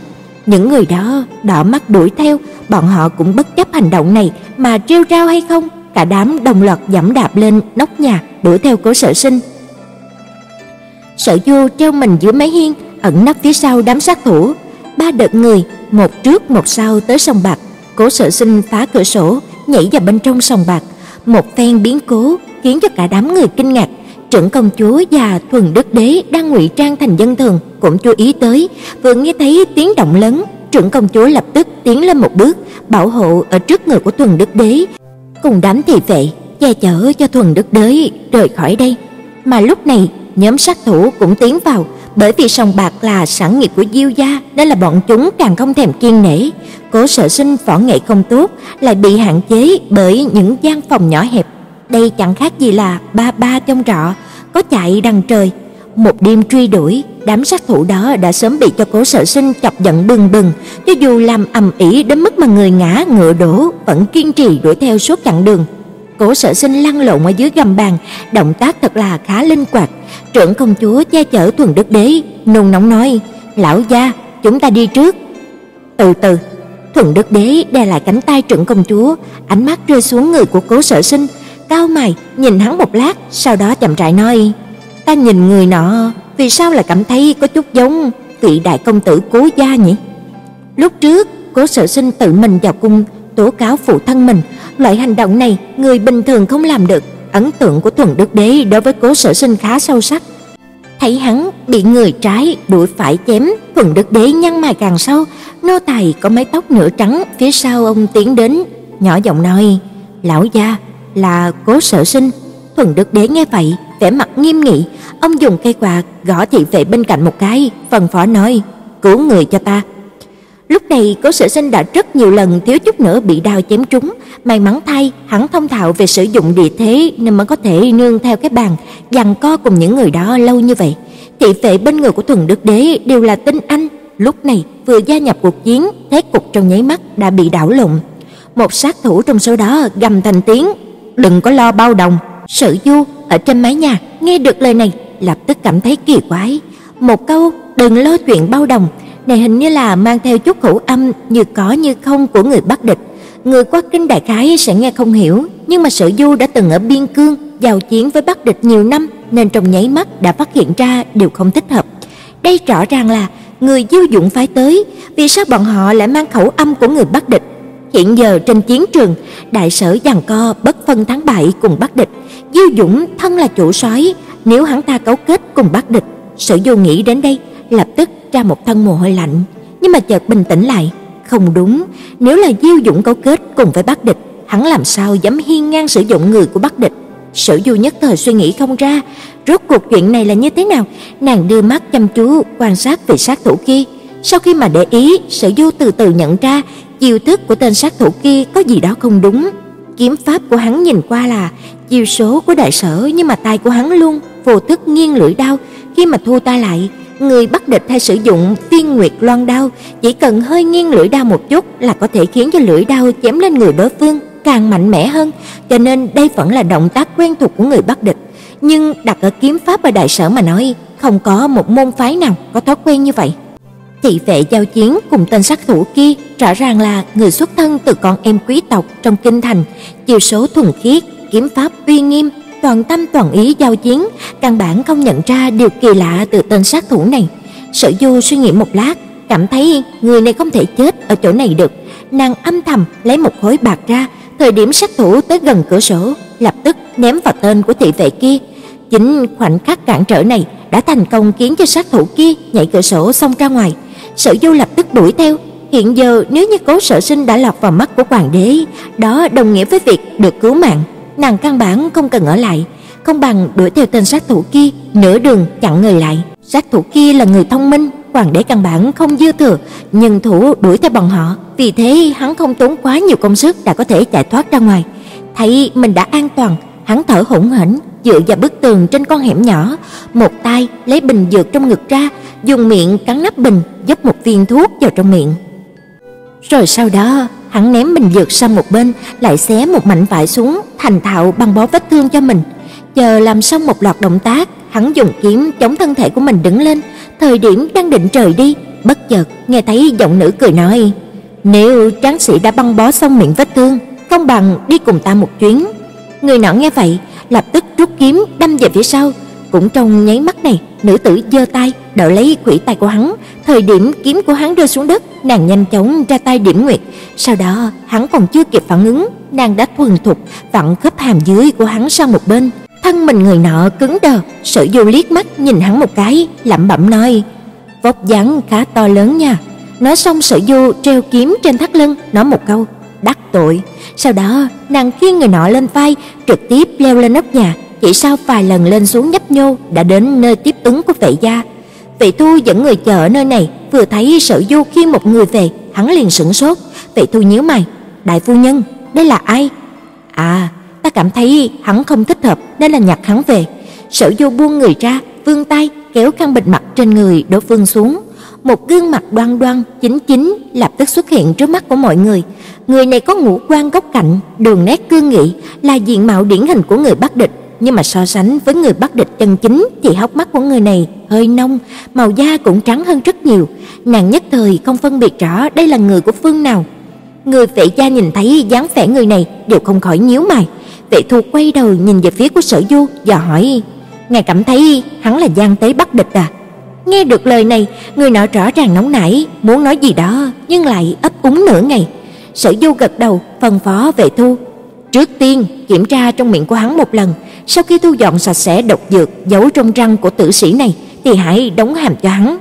Những người đó đỏ mắt đuổi theo, bọn họ cũng bất chấp hành động này mà trêu rao hay không, cả đám đồng loạt giẫm đạp lên nóc nhà đuổi theo Cố Sở Sinh. Sở Du treo mình dưới mái hiên, ẩn nấp phía sau đám sát thủ. Ba đợt người, một trước một sau tới sông bạc. Cố Sở Sinh phá cửa sổ, nhảy vào bên trong sông bạc. Một phen biến cố khiến cho cả đám người kinh ngạc. Trưởng công chúa và thuần đức đế đang ngụy trang thành dân thường cũng chú ý tới, vừa nghe thấy tiếng động lớn, trưởng công chúa lập tức tiến lên một bước, bảo hộ ở trước người của thuần đức đế, cùng đám thị vệ che chở cho thuần đức đế rời khỏi đây. Mà lúc này, nhóm sát thủ cũng tiến vào, bởi vì sòng bạc là sản nghiệp của Diêu gia, nên là bọn chúng càng không thèm kiên nể. Cố Sở Sinh võ nghệ không tốt, lại bị hạn chế bởi những gian phòng nhỏ hẹp. Đây chẳng khác gì là ba ba trong trọ, có chạy đằng trời. Một đêm truy đuổi, đám sát thủ đó đã sớm bị cho Cố Sở Sinh chọc giận bừng bừng, cho dù làm ầm ĩ đến mức mà người ngã ngựa đổ, vẫn kiên trì đuổi theo suốt chặng đường. Cố Sở Sinh lăn lộn ở dưới gầm bàn, động tác thật là khá linh hoạt. Trưởng công chúa che chở thuần đức đế, nôn nóng nói: "Lão gia, chúng ta đi trước." Từ từ, thuần đức đế đè lại cánh tay trưởng công chúa, ánh mắt rơi xuống người của Cố Sở Sinh, cao mày nhìn hắn một lát, sau đó chậm rãi nói: "Ta nhìn người nọ, vì sao lại cảm thấy có chút giống vị đại công tử Cố gia nhỉ?" Lúc trước, Cố Sở Sinh tự mình vào cung tố cáo phụ thân mình, loại hành động này người bình thường không làm được. Ấn tượng của Thuần Đức Đế đối với Cố Sở Sinh khá sâu sắc. Thấy hắn bị người trái đuổi phải chém, Thuần Đức Đế nhăn mày càng sâu, nô tài có mái tóc nửa trắng phía sau ông tiến đến, nhỏ giọng nói: "Lão gia, là Cố Sở Sinh." Thuần Đức Đế nghe vậy, vẻ mặt nghiêm nghị, ông dùng cây quạt gõ thị vệ bên cạnh một cái, phần phó nói: "Cứu người cho ta." Lúc này Cố Sở Sinh đã rất nhiều lần thiếu chút nữa bị đao chém trúng, may mắn thay, hắn thông thạo về sử dụng địa thế nên mới có thể nương theo cái bàn, giằng co cùng những người đó lâu như vậy. Thị vệ bên người của Thuần Đức Đế đều là tinh anh, lúc này vừa gia nhập cuộc chiến, thế cục trong nháy mắt đã bị đảo lộn. Một sát thủ trong số đó gầm thành tiếng, "Đừng có lo bao đồng." sử Du ở trên mái nhà nghe được lời này, lập tức cảm thấy kỳ quái. Một câu "Đừng lo chuyện bao đồng" này hình như là mang theo chút khẩu âm như có như không của người Bắc địch. Người qua kinh đại khái sẽ nghe không hiểu, nhưng mà Sở Du đã từng ở biên cương giao chiến với Bắc địch nhiều năm nên trong nháy mắt đã phát hiện ra điều không thích hợp. Đây rõ ràng là người Diêu Dũng phái tới, vì sao bọn họ lại mang khẩu âm của người Bắc địch? Hiện giờ trên chiến trường, đại sở giằng co bất phân thắng bại cùng Bắc địch, Diêu Dũng thân là chủ soái, nếu hắn ta cấu kết cùng Bắc địch, Sở Du nghĩ đến đây, lập tức ra một thân mồ hôi lạnh, nhưng mà chợt bình tĩnh lại, không đúng, nếu là Diêu Dũng cấu kết cùng với Bắc địch, hắn làm sao dám hiên ngang sử dụng người của Bắc địch? Sở Du nhất thời suy nghĩ không ra, rốt cuộc chuyện này là như thế nào, nàng đưa mắt chăm chú quan sát vị sát thủ kia. Sau khi mà để ý, Sở Du từ từ nhận ra, chiêu thức của tên sát thủ kia có gì đó không đúng. Kiếm pháp của hắn nhìn qua là chiêu số của đại sở nhưng mà tay của hắn luôn vô thức nghiêng lưỡi đao, khi mà thu tay lại, người bắt địch hay sử dụng Tiên Nguyệt Loan đao, chỉ cần hơi nghiêng lưỡi đao một chút là có thể khiến cho lưỡi đao chém lên người đối phương càng mạnh mẽ hơn, cho nên đây vẫn là động tác quen thuộc của người bắt địch. Nhưng đặt ở kiếm pháp ở đại sở mà nói, không có một môn phái nào có thói quen như vậy. Thị vệ giao chiến cùng tên sát thủ kia rõ ràng là người xuất thân từ con em quý tộc trong kinh thành, chiêu số thuần khiết, kiếm pháp uy nghiêm, toàn tâm toàn ý giao chiến, căn bản không nhận ra điều kỳ lạ từ tên sát thủ này. Sở Du suy nghĩ một lát, cảm thấy người này không thể chết ở chỗ này được, nàng âm thầm lấy một khối bạc ra, thời điểm sát thủ tới gần cửa sổ, lập tức ném vào tên của thị vệ kia. Chính khoảnh khắc cản trở này đã thành công khiến cho sát thủ kia nhảy cửa sổ xông ra ngoài. Sở Du lập tức đuổi theo, hiện giờ nếu như Cố Sở Sinh đã lọt vào mắt của hoàng đế, đó đồng nghĩa với việc được cứu mạng nàng căn bản không cần ở lại, không bằng đuổi theo tên sát thủ kia, nửa đường chặn người lại. Sát thủ kia là người thông minh, hoàng đế căn bản không dư thừa nhân thủ đuổi theo bọn họ, vì thế hắn không tốn quá nhiều công sức đã có thể chạy thoát ra ngoài. Thấy mình đã an toàn, hắn thở hổn hển, dựa vào bức tường trên con hẻm nhỏ, một tay lấy bình dược trong ngực ra, dùng miệng cắn nắp bình, dốc một viên thuốc vào trong miệng. Rồi sau đó, hắn ném bình dược sang một bên, lại xé một mảnh vải xuống, thành thạo băng bó vết thương cho mình. Chờ làm xong một loạt động tác, hắn dùng kiếm chống thân thể của mình đứng lên, thời điểm đang định rời đi, bất chợt nghe thấy giọng nữ cười nói: "Nếu tráng sĩ đã băng bó xong miệng vết thương, không bằng đi cùng ta một chuyến." Người nọ nghe vậy, lập tức rút kiếm đâm về phía sau, cũng trong nháy mắt này, nữ tử giơ tay đỡ lấy quỷ tay của hắn, thời điểm kiếm của hắn rơi xuống đất, nàng nhanh chóng ra tay điểm nguyệt, sau đó hắn còn chưa kịp phản ứng, nàng đã thuần thục vặn khớp hàm dưới của hắn sang một bên. Thân mình người nọ cứng đờ, Sở Du liếc mắt nhìn hắn một cái, lẩm bẩm nói: "Vóc dáng khá to lớn nha." Nói xong Sở Du treo kiếm trên thắt lưng, nói một câu: "Đắc tội." Sau đó, nàng khiêng người nọ lên vai, trực tiếp leo lên nóc nhà, chỉ sau vài lần lên xuống nhấp nhô đã đến nơi tiếp ứng của vệ gia. Vệ Thu dẫn người chờ ở nơi này, vừa thấy Sở Du khi một người về, hắn liền sửng sốt. Vệ Thu nhíu mày, "Đại phu nhân, đây là ai?" "À, ta cảm thấy hắn không thích hợp nên là nhặt hắn về." Sở Du buông người ra, vươn tay kéo khăn bịt mặt trên người đổ phương xuống. Một gương mặt đoan đoan, chính chính lập tức xuất hiện trước mắt của mọi người. Người này có ngũ quan góc cạnh, đường nét cương nghị, là diện mạo điển hình của người Bắc địch, nhưng mà so sánh với người bắt địch chân chính thì hốc mắt của người này hơi nông, màu da cũng trắng hơn rất nhiều. Nàng nhất thời không phân biệt rõ đây là người của phương nào. Người vệ gia nhìn thấy dáng vẻ người này đều không khỏi nhíu mày. Vệ Thu quay đầu nhìn về phía của Sở Du và hỏi: "Ngài cảm thấy hắn là gian tế bắt địch à?" Nghe được lời này, người nọ rõ ràng nóng nảy, muốn nói gì đó nhưng lại ấp úng nửa ngày. Sở Du gật đầu, phân phó Vệ Thu: "Trước tiên kiểm tra trong miệng của hắn một lần, sau khi thu dọn sạch sẽ độc dược giấu trong răng của tử sĩ này thì hãy đóng hàm cho hắn."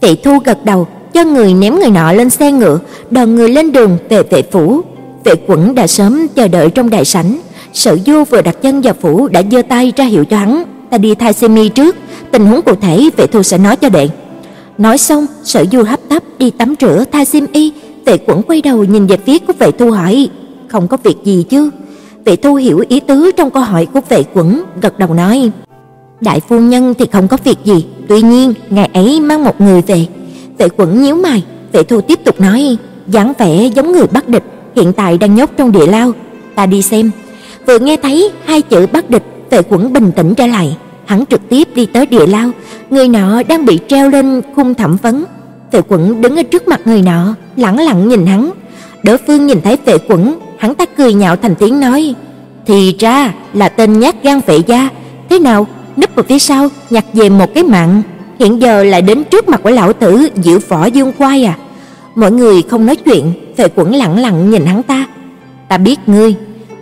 Vệ Thu gật đầu, cho người ném người nọ lên xe ngựa, đoàn người lên đường về vệ phủ. Vệ Quẩn đã sớm chờ đợi trong đại sảnh, Sở Du vừa đặt chân vào phủ đã giơ tay ra hiệu cho hắn, "Ta đi thay semi trước, tình huống cụ thể Vệ Thu sẽ nói cho đệ." Nói xong, Sở Du hấp tấp đi tắm rửa thay xiêm y, Vệ Quẩn quay đầu nhìn về phía của Vệ Thu hỏi, "Không có việc gì chứ?" Vệ Thu hiểu ý tứ trong câu hỏi của Vệ Quẩn, gật đầu nói, "Đại phu nhân thì không có việc gì, tuy nhiên ngài ấy mang một người về." Vệ Quẩn nhíu mày, Vệ Thu tiếp tục nói, dáng vẻ giống người Bắc địch, hiện tại đang nhốt trong địa lao, ta đi xem. Vừa nghe thấy hai chữ Bắc địch, Vệ Quẩn bình tĩnh trở lại, hắn trực tiếp đi tới địa lao, người nọ đang bị treo lên khung thẩm vấn. Vệ Quẩn đứng ở trước mặt người nọ, lẳng lặng nhìn hắn. Đỗ phương nhìn thấy Vệ Quẩn, hắn ta cười nhạo thành tiếng nói: "Thì ra là tên nhát gan Vệ gia, thế nào, núp ở phía sau nhặt về một cái mạng, hiện giờ lại đến trước mặt của lão tử giữ võ dương khoai à?" Mọi người không nói chuyện, Vệ Quẩn lặng lặng nhìn hắn ta. "Ta biết ngươi."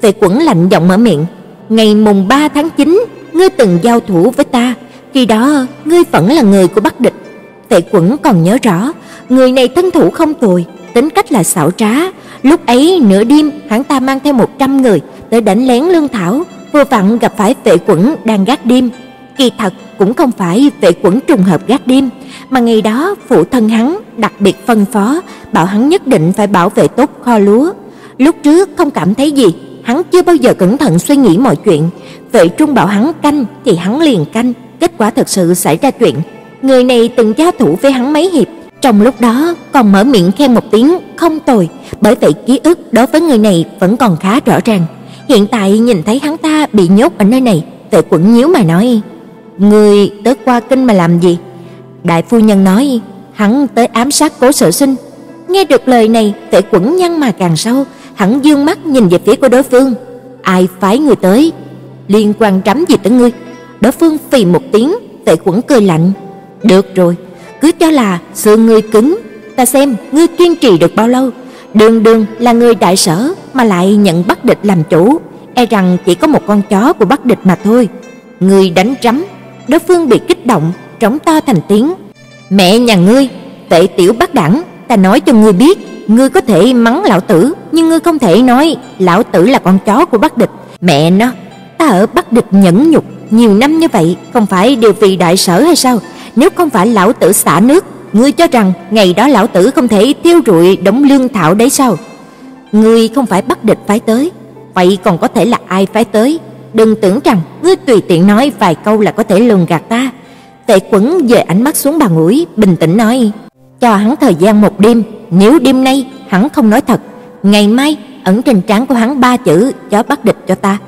Vệ Quẩn lạnh giọng mở miệng, "Ngày mùng 3 tháng 9, ngươi từng giao thủ với ta, khi đó ngươi vẫn là người của Bắc địch." Vệ Quẩn còn nhớ rõ, người này thân thủ không tồi, tính cách là xảo trá, lúc ấy nửa đêm hắn ta mang theo 100 người tới đánh lén Lương Thảo, vừa vặn gặp phải Vệ Quẩn đang gác đêm. Kỳ thật cũng không phải Vệ Quẩn trùng hợp gác đêm, mà ngày đó phụ thân hắn đặc biệt phân phó bảo hắn nhất định phải bảo vệ tốt kho lúa. Lúc trước không cảm thấy gì, hắn chưa bao giờ cẩn thận suy nghĩ mọi chuyện, vệ trung bảo hắn canh thì hắn liền canh, kết quả thật sự xảy ra chuyện. Người này từng giao thủ với hắn mấy hiệp, trong lúc đó còn mở miệng khen một tiếng không tồi, bởi vậy ký ức đối với người này vẫn còn khá rõ ràng. Hiện tại nhìn thấy hắn ta bị nhốt ở nơi này, Tệ Quẩn nhíu mày nói: "Ngươi tới qua kinh mà làm gì?" Đại phu nhân nói: "Hắn tới ám sát Cố Sở Sinh." Nghe được lời này, Tệ Quẩn nhăn mà càng sâu, hắn dương mắt nhìn về phía của đối phương. "Ai phái người tới? Liên quan trắm gì tới ngươi?" Đối phương phì một tiếng, Tệ Quẩn cười lạnh: "Được rồi, cứ cho là xương ngươi cứng, ta xem ngươi kiên trì được bao lâu." Đường Đường là người đại sở mà lại nhận Bắc Địch làm chủ, e rằng chỉ có một con chó của Bắc Địch mà thôi. Người đánh trắm, đối phương bị kích động, trống to thành tiếng. Mẹ nhà ngươi, tệ tiểu Bắc đẳng, ta nói cho ngươi biết, ngươi có thể mắng lão tử, nhưng ngươi không thể nói lão tử là con chó của Bắc Địch. Mẹ nó, ta ở Bắc Địch nhẫn nhục nhiều năm như vậy, không phải đều vì đại sở hay sao? Nếu không phải lão tử xả nước, ngươi cho rằng ngày đó lão tử không thể tiêu rụi đống lương thảo đấy sao? Ngươi không phải bắt địch phái tới, vậy còn có thể là ai phái tới? Đừng tưởng rằng ngươi tùy tiện nói vài câu là có thể lường gạt ta. Tệ Quẩn dời ánh mắt xuống bàn ủi, bình tĩnh nói: "Cho hắn thời gian một đêm, nếu đêm nay hắn không nói thật, ngày mai ẩn trên trán của hắn ba chữ chó bắt địch cho ta."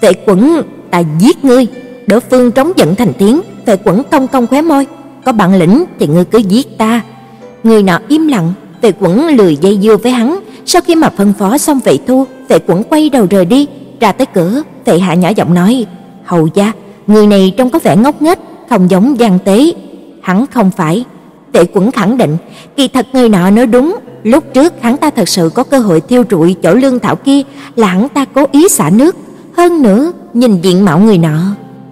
Tệ Quẩn, ta giết ngươi. Đối phương trống giận thành tiếng, Tệ Quẩn cong cong khóe môi, có bản lĩnh thì ngươi cứ giết ta." Người nọ im lặng, Tề Quẩn lười dây dưa với hắn, sau khi mà phân phó xong Vệ Thu, vệ Quẩn quay đầu rời đi, ra tới cửa, vệ Hạ nhỏ giọng nói: "Hầu gia, người này trông có vẻ ngốc nghếch, không giống Giang Tế." Hắn không phải. vệ Quẩn khẳng định, kỳ thật người nọ nói đúng, lúc trước hắn ta thật sự có cơ hội thiêu trụi chỗ lương thảo kia, là hắn ta cố ý xả nước, hơn nữa, nhìn diện mạo người nọ,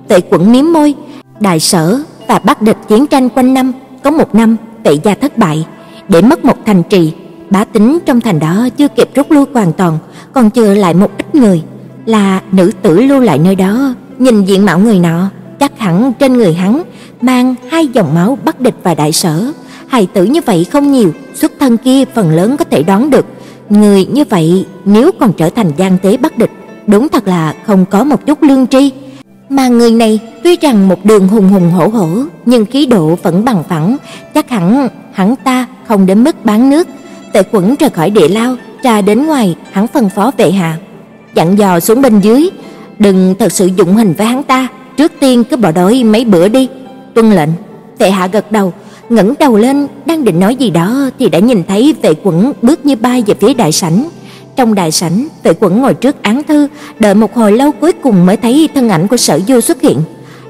tệ Quẩn miếm môi, đại sở và Bắc địch chiến tranh quanh năm, có một năm Tệ gia thất bại, để mất một thành trì, bá tính trong thành đó chưa kịp rút lui hoàn toàn, còn chừa lại một ít người, là nữ tử lưu lại nơi đó, nhìn diện mạo người nọ, chắc hẳn trên người hắn mang hai dòng máu Bắc địch và đại sở, hài tử như vậy không nhiều, xuất thân kia phần lớn có thể đoán được, người như vậy nếu còn trở thành gian tế Bắc địch, đúng thật là không có một chút lương tri. Mà người này tuy rằng một đường hùng hùng hổ hổ, nhưng khí độ vẫn bằng phẳng, chắc hẳn hắn ta không đến mức bán nước. Tệ Quẩn rời khỏi địa lao, ra đến ngoài, hắn phân phó vệ hạ, dặn dò xuống bên dưới, đừng thật sự dụng hình với hắn ta, trước tiên cứ bỏ đói mấy bữa đi. Tuân lệnh. Vệ hạ gật đầu, ngẩng đầu lên, đang định nói gì đó thì đã nhìn thấy Vệ Quẩn bước như bay về phía đại sảnh. Trong đại sảnh, Vệ Quẩn ngồi trước án thư, đợi một hồi lâu cuối cùng mới thấy thân ảnh của Sở Du xuất hiện.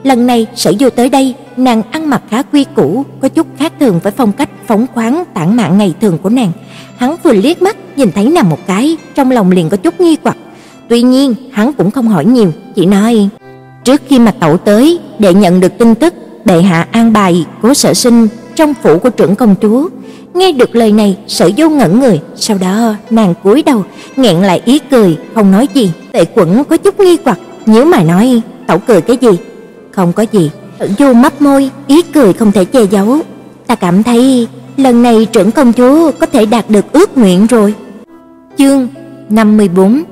Lần này Sở Du tới đây, nàng ăn mặc khá quy củ, có chút khác thường với phong cách phóng khoáng tản mạn ngày thường của nàng. Hắn vừa liếc mắt nhìn thấy nàng một cái, trong lòng liền có chút nghi hoặc. Tuy nhiên, hắn cũng không hỏi nhiều, chỉ nói: "Trước khi mà tẩu tới, để nhận được tin tức, đại hạ an bài Cố Sở Sinh trong phủ của trưởng công chúa." Nghe được lời này, Sở Du ngẩn người, sau đó nàng cúi đầu, nghẹn lại ý cười, không nói gì. Tệ Quẩn có chút nghi hoặc, nhíu mày nói, "Tẩu cười cái gì?" "Không có gì." Sở Du mấp môi, ý cười không thể che giấu. "Ta cảm thấy lần này trưởng công chúa có thể đạt được ước nguyện rồi." Chương 54.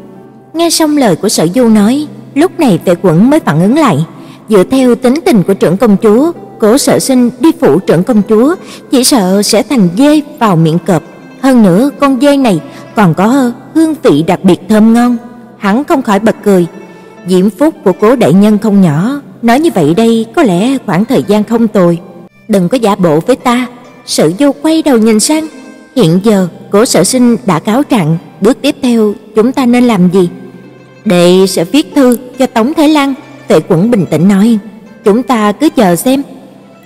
Nghe xong lời của Sở Du nói, lúc này Tệ Quẩn mới phản ứng lại, dựa theo tính tình của trưởng công chúa, Cố Sở Sinh đi phụ trưởng công chúa, chỉ sợ sẽ thành dê vào miệng cọp. Hơn nữa, con dê này còn có hương vị đặc biệt thơm ngon. Hắn không khỏi bật cười. Diễm phúc của Cố đại nhân không nhỏ, nói như vậy đây có lẽ khoảng thời gian không tồi. Đừng có giả bộ với ta. Sử Du quay đầu nhìn sang, hiện giờ Cố Sở Sinh đã cáo trạng, bước tiếp theo chúng ta nên làm gì? Đệ sẽ viết thư cho Tống thái Lan, Tệ Quẩn bình tĩnh nói, chúng ta cứ chờ xem.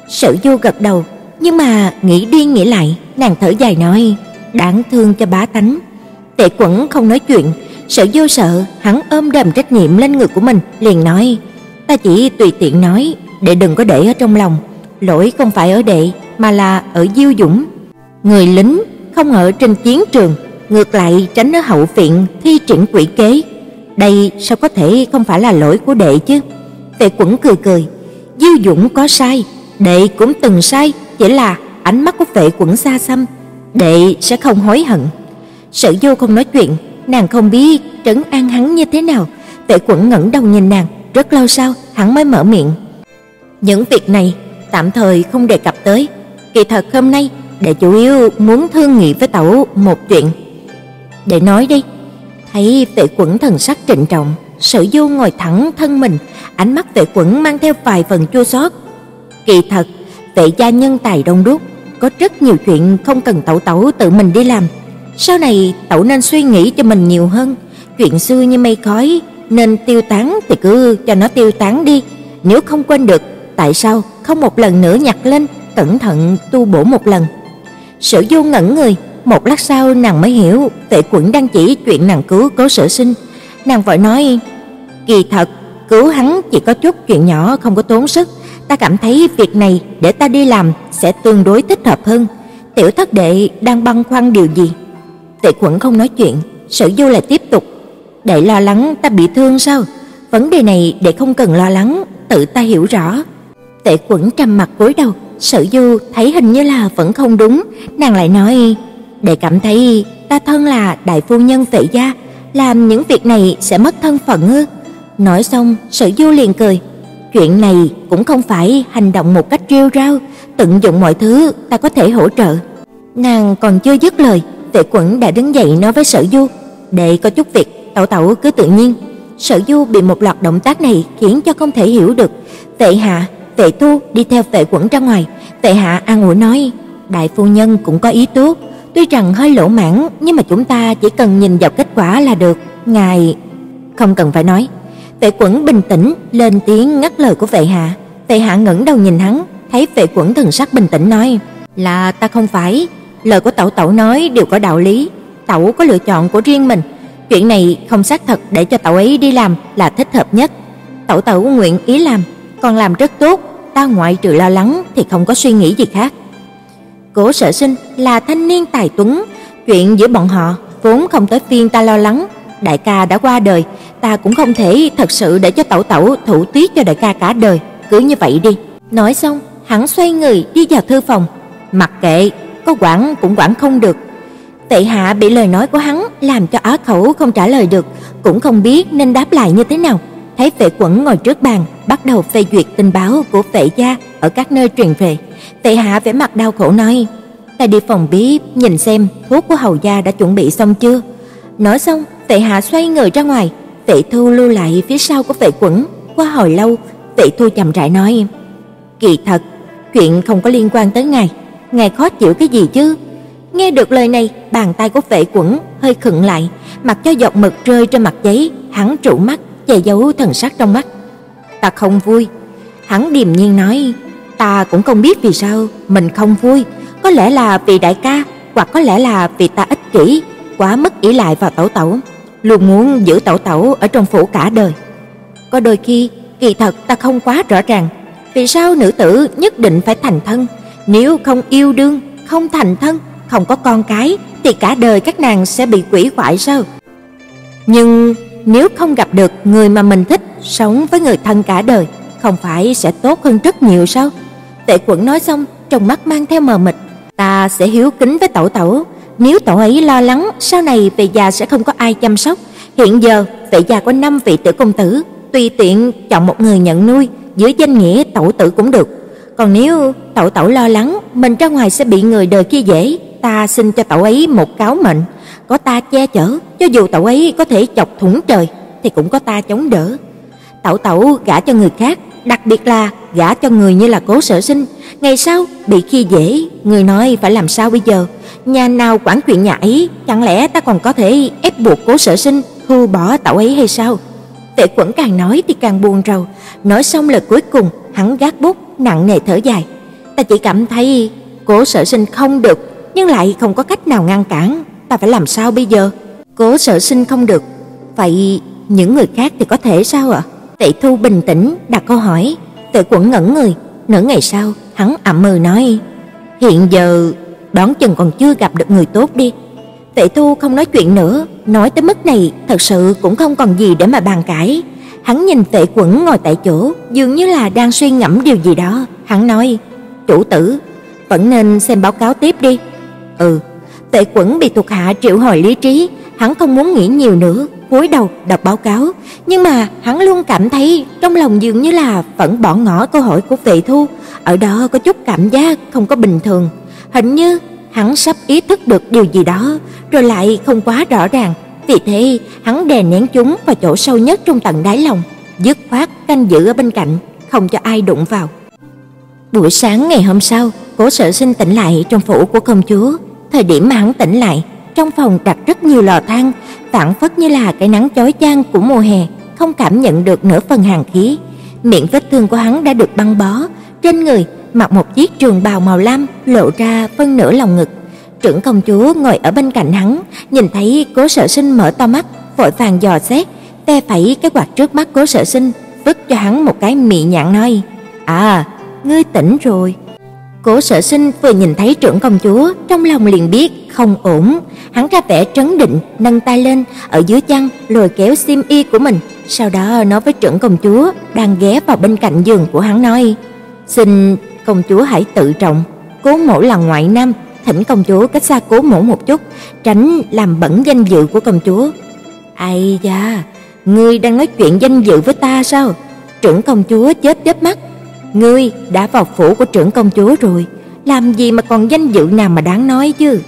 Sử Du gật đầu, nhưng mà nghĩ đi nghĩ lại, nàng thở dài nói, đáng thương cho bá tánh. Tệ Quẩn không nói chuyện, Sử Du sợ hắn ôm đầm trách nhiệm lên người của mình, liền nói, ta chỉ tùy tiện nói, để đừng có để ở trong lòng, lỗi không phải ở đệ mà là ở Diêu Dũng. Người lính không ở trên chiến trường, ngược lại tránh ở hậu viện thi triển quỷ kế. Đây sao có thể không phải là lỗi của đệ chứ? Tệ Quẩn cười cười, Diêu Dũng có sai, đệ cũng từng sai, chỉ là ánh mắt của vệ quẩn xa xăm, đệ sẽ không hối hận. Sở Du không nói chuyện, nàng không biết trấn an hắn như thế nào. Vệ quẩn ngẩng đầu nhìn nàng, rất lâu sau hắn mới mở miệng. Những việc này tạm thời không đề cập tới, kỳ thật hôm nay đệ chủ yếu muốn thương nghị với tẩu một chuyện. Để nói đi. Thấy Vệ Quẩn thần sắc trịnh trọng, Sở Du ngồi thẳng thân mình, ánh mắt Vệ Quẩn mang theo vài phần chua xót. Kỳ thật, Vệ gia nhân tài đông đúc, có rất nhiều chuyện không cần tẩu tẩu tự mình đi làm. Sau này tẩu nên suy nghĩ cho mình nhiều hơn, chuyện xưa như mây khói, nên tiêu tán thì cứ cho nó tiêu tán đi, nếu không quên được, tại sao không một lần nữa nhặt lên, cẩn thận tu bổ một lần. Sở Du ngẩn người, một lát sau nàng mới hiểu, Tệ Quẩn đang chỉ chuyện nàng cứu Cố Sở Sinh. Nàng vội nói: "Kỳ thật, cứu hắn chỉ có chút chuyện nhỏ không có tốn sức, ta cảm thấy việc này để ta đi làm sẽ tương đối thích hợp hơn. Tiểu thất đệ đang băn khoăn điều gì?" Tệ Quẩn không nói chuyện, Sở Du lại tiếp tục: "Đệ lo lắng ta bị thương sao? Vấn đề này đệ không cần lo lắng, tự ta hiểu rõ." Tệ Quẩn trầm mặt cúi đầu, Sở Du thấy hình như là vẫn không đúng, nàng lại nói: "Đệ cảm thấy ta thân là đại phu nhân Vệ gia, làm những việc này sẽ mất thân phận ư?" Nói xong, Sở Du liền cười, "Chuyện này cũng không phải hành động một cách rêu rao, tận dụng mọi thứ ta có thể hỗ trợ." Nàng còn chưa dứt lời, Vệ Quẩn đã đứng dậy nói với Sở Du, "Đệ có chút việc, tẩu tẩu cứ tự nhiên." Sở Du bị một loạt động tác này khiến cho không thể hiểu được. Vệ hạ Vệ Tu đi theo Vệ Quẩn ra ngoài, Vệ Hạ an ủi nói: "Đại phu nhân cũng có ý tốt, tuy rằng hơi lỗ mãng nhưng mà chúng ta chỉ cần nhìn vào kết quả là được, ngài không cần phải nói." Vệ Quẩn bình tĩnh lên tiếng ngắt lời của Vệ Hạ. Vệ Hạ ngẩng đầu nhìn hắn, thấy Vệ Quẩn thần sắc bình tĩnh nói: "Là ta không phải, lời của tẩu tẩu nói đều có đạo lý, tẩu có lựa chọn của riêng mình, chuyện này không xác thật để cho tẩu ấy đi làm là thích hợp nhất. Tẩu tẩu nguyện ý làm, còn làm rất tốt, ta ngoại trừ lo lắng thì không có suy nghĩ gì khác. Cố Sở Sinh là thanh niên tài tuấn, chuyện giữa bọn họ vốn không tới phiên ta lo lắng, đại ca đã qua đời, ta cũng không thể thật sự để cho tẩu tẩu thủ tiết cho đại ca cả đời, cứ như vậy đi. Nói xong, hắn xoay người đi vào thư phòng, mặc kệ, có quản cũng quản không được. Tệ hạ bị lời nói của hắn làm cho á khẩu không trả lời được, cũng không biết nên đáp lại như thế nào thấy Vệ Quẩn ngồi trước bàn, bắt đầu phê duyệt tin báo của Vệ gia ở các nơi truyền về. Tệ Hạ vẻ mặt đau khổ nói: "Ta đi phòng bếp nhìn xem thuốc của hầu gia đã chuẩn bị xong chưa." Nói xong, Vệ Hạ xoay người ra ngoài, Vệ Thu lưu lại phía sau của Vệ Quẩn. Qua hồi lâu, Vệ Thu chậm rãi nói: "Kỳ thật, chuyện không có liên quan tới ngài, ngài khó chịu cái gì chứ?" Nghe được lời này, bàn tay của Vệ Quẩn hơi khựng lại, mặc cho giọt mực rơi trên mặt giấy, hắn trụ mắt, che giấu thần sắc trong mắt. Ta không vui. Hắn điềm nhiên nói, ta cũng không biết vì sao mình không vui, có lẽ là vì đại ca, hoặc có lẽ là vì ta ích kỷ, quá mức ỷ lại vào tẩu tẩu, luôn muốn giữ tẩu tẩu ở trong phủ cả đời. Có đôi khi, kỳ thật ta không quá rõ ràng, vì sao nữ tử nhất định phải thành thân, nếu không yêu đương, không thành thân, không có con cái thì cả đời các nàng sẽ bị quỷ hoại sao? Nhưng nếu không gặp được người mà mình thích, sống với người thân cả đời, không phải sẽ tốt hơn rất nhiều sao? Tệ Quẩn nói xong, trong mắt mang theo mờ mịt, ta sẽ hiếu kính với tẩu tẩu, nếu tổ ấy lo lắng sau này về già sẽ không có ai chăm sóc, hiện giờ về già có 5 vị tử công tử, tùy tiện chọn một người nhận nuôi, dưới danh nghĩa tẩu tử cũng được. Còn nếu tẩu tẩu lo lắng mình ra ngoài sẽ bị người đời kia dễ, ta xin cho tẩu ấy một cáo mệnh, có ta che chở, cho dù tẩu ấy có thể chọc thủng trời thì cũng có ta chống đỡ. Tẩu tẩu gả cho người khác, đặc biệt là gả cho người như là Cố Sở Sinh, ngày sau bị khi dễ, người nói phải làm sao bây giờ? Nhà nào quản chuyện nhà ấy, chẳng lẽ ta còn có thể ép buộc Cố Sở Sinh thu bỏ tẩu ấy hay sao? Tệ Quẩn càng nói thì càng buồn rầu, nói xong lời cuối cùng, hắn gác bút nặng nề thở dài. Ta chỉ cảm thấy Cố Sở Sinh không được, nhưng lại không có cách nào ngăn cản, ta phải làm sao bây giờ? Cố Sở Sinh không được, vậy những người khác thì có thể sao ạ? À? Tệ Thu bình tĩnh đặt câu hỏi, Tệ Quẩn ngẩn người, nửa ngày sau, hắn ậm ừ nói: "Hiện giờ đoán chừng còn chưa gặp được người tốt đi." Tệ Thu không nói chuyện nữa, nói tới mức này thật sự cũng không còn gì để mà bàn cãi. Hắn nhìn Tệ Quẩn ngồi tại chỗ, dường như là đang suy ngẫm điều gì đó, hắn nói: "Chủ tử, vẫn nên xem báo cáo tiếp đi. Ừ, Tệ Quẩn bị thuộc hạ triệu hồi lý trí, hắn không muốn nghĩ nhiều nữa, cúi đầu đọc báo cáo, nhưng mà hắn luôn cảm thấy trong lòng dường như là vẫn bỏ ngỏ câu hỏi của Vệ Thu, ở đó có chút cảm giác không có bình thường, hình như hắn sắp ý thức được điều gì đó, rồi lại không quá rõ ràng, vì thế hắn đè nén chúng vào chỗ sâu nhất trong tận đáy lòng, dứt khoát canh giữ ở bên cạnh, không cho ai đụng vào. Buổi sáng ngày hôm sau, Cố Sở Sinh tỉnh lại trong phủ của công chúa, thời điểm mà hắn tỉnh lại, trong phòng đặt rất nhiều lò than, phản phất như là cái nắng chói chang của mùa hè, không cảm nhận được nửa phần hàn khí. Miệng vết thương của hắn đã được băng bó, trên người mặc một chiếc trường bào màu lam lộ ra phân nửa lòng ngực. Trưởng công chúa ngồi ở bên cạnh hắn, nhìn thấy Cố Sở Sinh mở to mắt, vội vàng dò xét, te phẩy cái quạt trước mắt Cố Sở Sinh, vứt cho hắn một cái mị nhãn nói: "À, ngươi tỉnh rồi." Cố Sở Sinh vừa nhìn thấy trưởng công chúa, trong lòng liền biết không ổn, hắn ra vẻ trấn định, nâng tay lên ở dưới chân lôi kéo xiêm y của mình, sau đó nói với trưởng công chúa đang ghé vào bên cạnh giường của hắn nói: "Xin công chúa hãy tự trọng, Cố mẫu là ngoại nam, thỉnh công chúa cách xa Cố mẫu một chút, tránh làm bẩn danh dự của công chúa." "Ai da, ngươi đang nói chuyện danh dự với ta sao?" Trưởng công chúa chớp chớp mắt, "Ngươi đã vào phủ của trưởng công chúa rồi, làm gì mà còn danh dự nào mà đáng nói chứ?"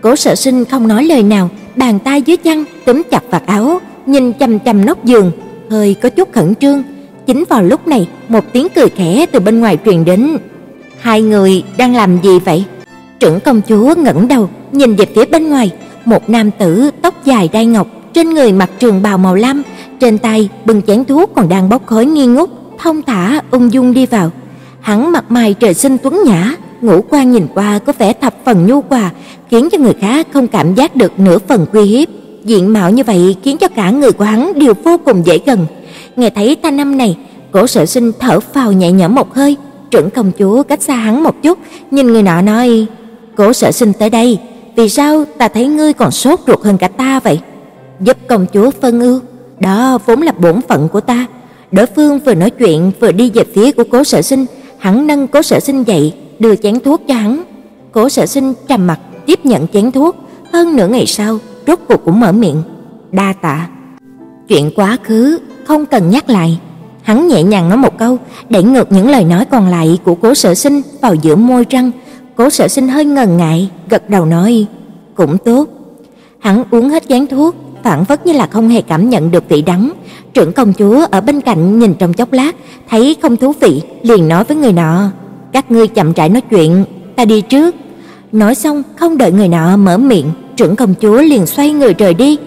Cố Sở Sinh không nói lời nào, bàn tay dưới chân túm chặt vạt áo, nhìn chằm chằm nóc giường, hơi có chút khẩn trương. Chính vào lúc này, một tiếng cười khẽ từ bên ngoài truyền đến. Hai người đang làm gì vậy? Trưởng công chúa ngẩng đầu, nhìn về phía bên ngoài, một nam tử tóc dài đai ngọc, trên người mặc trường bào màu lam, trên tay bưng chén thuốc còn đang bốc khói nghi ngút, thông thả ung dung đi vào. Hắn mặt mày trời sinh tuấn nhã, ngũ quan nhìn qua có vẻ thập phần nhu hòa, khiến cho người khác không cảm giác được nửa phần uy hiếp. Diện mạo như vậy khiến cho cả người của hắn đều vô cùng dễ gần. Nghe thấy thanh âm này, Cổ Sở Sinh thở phào nhẹ nhõm một hơi, trưởng công chúa cách xa hắn một chút, nhìn người nọ nói: "Cổ Sở Sinh tới đây, vì sao ta thấy ngươi còn sốt ruột hơn cả ta vậy?" Giúp công chúa phân ưu, đó vốn là bổn phận của ta. Đối phương vừa nói chuyện vừa đi về phía của Cố Sở Sinh, hắn nâng Cố Sở Sinh dậy, đưa chén thuốc cho hắn. Cố Sở Sinh trầm mặt tiếp nhận chén thuốc, hơn nửa ngày sau, rốt cuộc cũng mở miệng, "Đa tạ." Chuyện quá khứ không cần nhắc lại. Hắn nhẹ nhàng nói một câu, đẩy ngược những lời nói còn lại của Cố Sở Sinh vào giữa môi răng. Cố Sở Sinh hơi ngần ngại, gật đầu nói, "Cũng tốt." Hắn uống hết chén thuốc, phản phất như là không hề cảm nhận được vị đắng. Trưởng công chúa ở bên cạnh nhìn trong chốc lát, thấy không thú vị, liền nói với người nọ, "Các ngươi chậm rãi nói chuyện, ta đi trước." Nói xong, không đợi người nọ mở miệng, trưởng công chúa liền xoay người rời đi.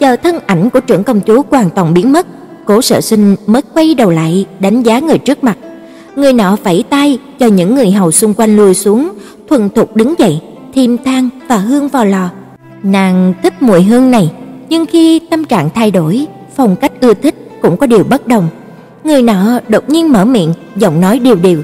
Chờ thân ảnh của trưởng công chúa hoàn toàn biến mất, Cố Sở Sinh mới quay đầu lại đánh giá người trước mặt. Người nọ vẫy tay cho những người hầu xung quanh lùi xuống, thuần thục đứng dậy, thêm than và hương vào lò. Nàng thích mùi hương này, nhưng khi tâm trạng thay đổi, phong cách ưa thích cũng có điều bất đồng. Người nọ đột nhiên mở miệng, giọng nói điều điều.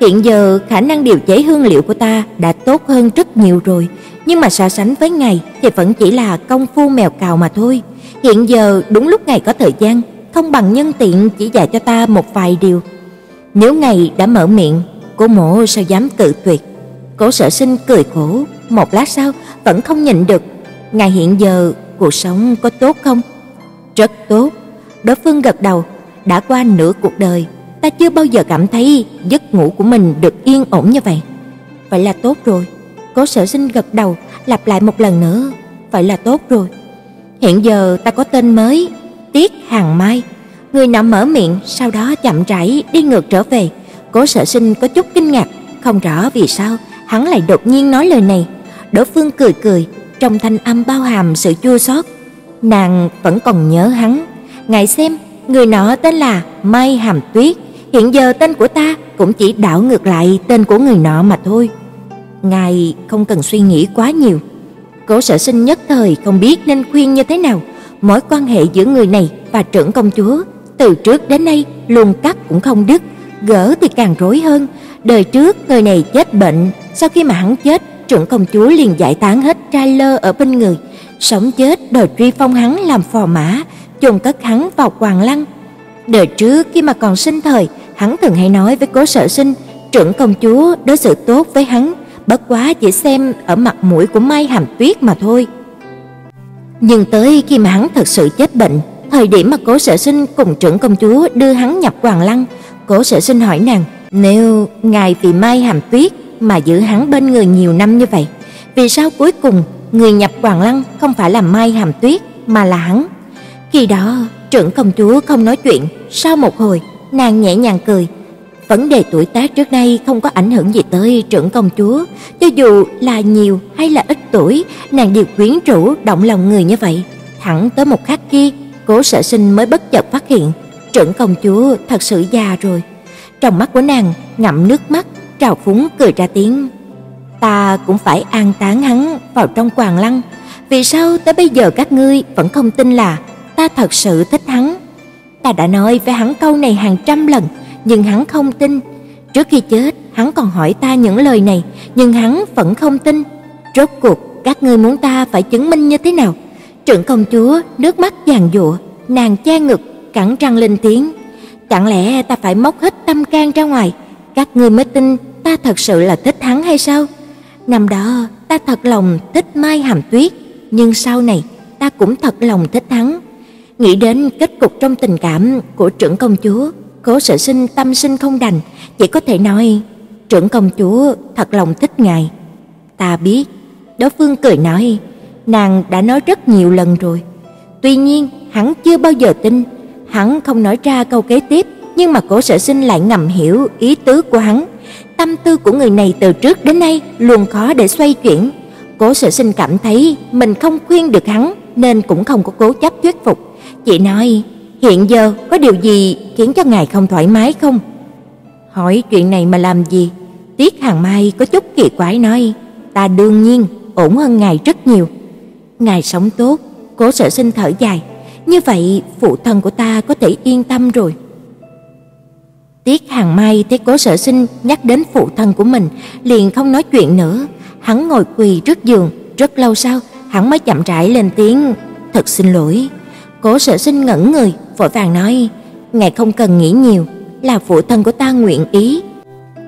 Hiện giờ khả năng điều chế hương liệu của ta đã tốt hơn rất nhiều rồi, nhưng mà so sánh với ngài thì vẫn chỉ là công phu mèo cào mà thôi. Hiện giờ đúng lúc ngài có thời gian, không bằng nhân tiện chỉ dạy cho ta một vài điều. Nếu ngài đã mở miệng, cô mộ sao dám cự tuyệt. Cố Sở Sinh cười khổ, một lát sau vẫn không nhịn được. Ngài hiện giờ cuộc sống có tốt không? Rất tốt. Đỗ phương gật đầu, đã qua nửa cuộc đời, ta chưa bao giờ cảm thấy giấc ngủ của mình được yên ổn như vậy. Vậy là tốt rồi. Cố Sở Sinh gật đầu, lặp lại một lần nữa, vậy là tốt rồi. Hiện giờ ta có tên mới, Tiết Hàng Mai. Người nọ mở miệng, sau đó chậm rãi đi ngược trở về. Cố Sở Sinh có chút kinh ngạc, không rõ vì sao hắn lại đột nhiên nói lời này. Đỗ phương cười cười, trong thanh âm bao hàm sự chua xót. Nàng vẫn còn nhớ hắn, ngài xem, người nọ tên là Mai Hàm Tuyết, hiện giờ tên của ta cũng chỉ đảo ngược lại tên của người nọ mà thôi. Ngài không cần suy nghĩ quá nhiều. Cố Sở Sinh nhất thời không biết nên khuyên như thế nào, mối quan hệ giữa người này và trưởng công chúa từ trước đến nay luôn cắt cũng không đứt, gỡ thì càng rối hơn. Đời trước người này chết bệnh, sau khi mà hắn chết, trưởng công chúa liền giải tán hết trai lơ ở bên người, sống chết đời truy phong hắn làm phò mã, chôn cất hắn vào hoàng lăng. Đời trước khi mà còn sinh thời, hắn thường hay nói với Cố Sở Sinh, trưởng công chúa đối xử tốt với hắn, bất quá chỉ xem ở mặt mũi của Mai Hàm Tuyết mà thôi. Nhưng tới khi mà hắn thật sự chết bệnh, thời điểm mà Cố Sở Sinh cùng trưởng công chúa đưa hắn nhập Hoàng Lăng, Cố Sở Sinh hỏi nàng, nếu ngài vì Mai Hàm Tuyết mà giữ hắn bên người nhiều năm như vậy, vì sao cuối cùng người nhập Hoàng Lăng không phải là Mai Hàm Tuyết mà là hắn? Khi đó, trưởng công chúa không nói chuyện, sau một hồi, nàng nhẹ nhàng cười. Vấn đề tuổi tác trước nay không có ảnh hưởng gì tới trưởng công chúa, cho dù là nhiều hay là ít tuổi, nàng đều quyến rũ động lòng người như vậy. Thẳng tới một khắc kia, Cố Sở Sinh mới bất chợt phát hiện, trưởng công chúa thật sự già rồi. Trong mắt của nàng ngậm nước mắt, trào phúng cười ra tiếng. Ta cũng phải an táng hắn vào trong quàng lăng, vì sao tới bây giờ các ngươi vẫn không tin là ta thật sự thích hắn? Ta đã nói với hắn câu này hàng trăm lần, nhưng hắn không tin. Trước khi chết, hắn còn hỏi ta những lời này, nhưng hắn vẫn không tin. Rốt cuộc các ngươi muốn ta phải chứng minh như thế nào? Trưởng công chúa nước mắt giàn giụa, nàng che ngực, cắn răng lên tiếng. Chẳng lẽ ta phải móc hết tâm can ra ngoài, các ngươi mới tin ta thật sự là thích hắn hay sao? Năm đó ta thật lòng thích Mai Hàm Tuyết, nhưng sau này ta cũng thật lòng thích hắn. Nghĩ đến kết cục trong tình cảm của trưởng công chúa, Cố Sở Sinh tâm sinh không đành, chỉ có thể nói, trưởng công chúa thật lòng thích ngài. Ta biết, đối phương cười nói, nàng đã nói rất nhiều lần rồi. Tuy nhiên, hắn chưa bao giờ tin, hắn không nói ra câu kế tiếp, nhưng mà Cố Sở Sinh lại ngầm hiểu ý tứ của hắn. Tâm tư của người này từ trước đến nay luôn khó để xoay chuyển. Cố Sở Sinh cảm thấy mình không khuyên được hắn nên cũng không có cố chấp thuyết phục. Chị nói, hiện giờ có điều gì khiến cho ngài không thoải mái không? Hỏi chuyện này mà làm gì? Tiết Hàng Mai có chút kỳ quái nói, ta đương nhiên ổn hơn ngài rất nhiều. Ngài sống tốt, Cố Sở Sinh thở dài, như vậy phụ thân của ta có thể yên tâm rồi. Tiết Hàng Mai thấy Cố Sở Sinh nhắc đến phụ thân của mình, liền không nói chuyện nữa, hắn ngồi quỳ trước giường, rất lâu sau, hắn mới chậm rãi lên tiếng, "Thật xin lỗi." Cố Sở Sinh ngẩn người, vội vàng nói, "Ngài không cần nghĩ nhiều, là phụ thân của ta nguyện ý."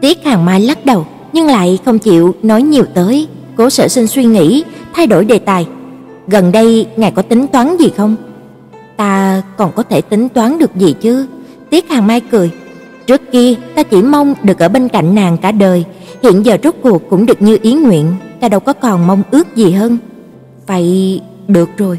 Tiết Hàng Mai lắc đầu, nhưng lại không chịu nói nhiều tới. Cố Sở Sinh suy nghĩ, thay đổi đề tài. "Gần đây ngài có tính toán gì không?" "Ta còn có thể tính toán được gì chứ?" Tiết Hàng Mai cười, "Trước kia ta chỉ mong được ở bên cạnh nàng cả đời, hiện giờ rốt cuộc cũng được như ý nguyện, ta đâu có còn mong ước gì hơn." "Vậy được rồi."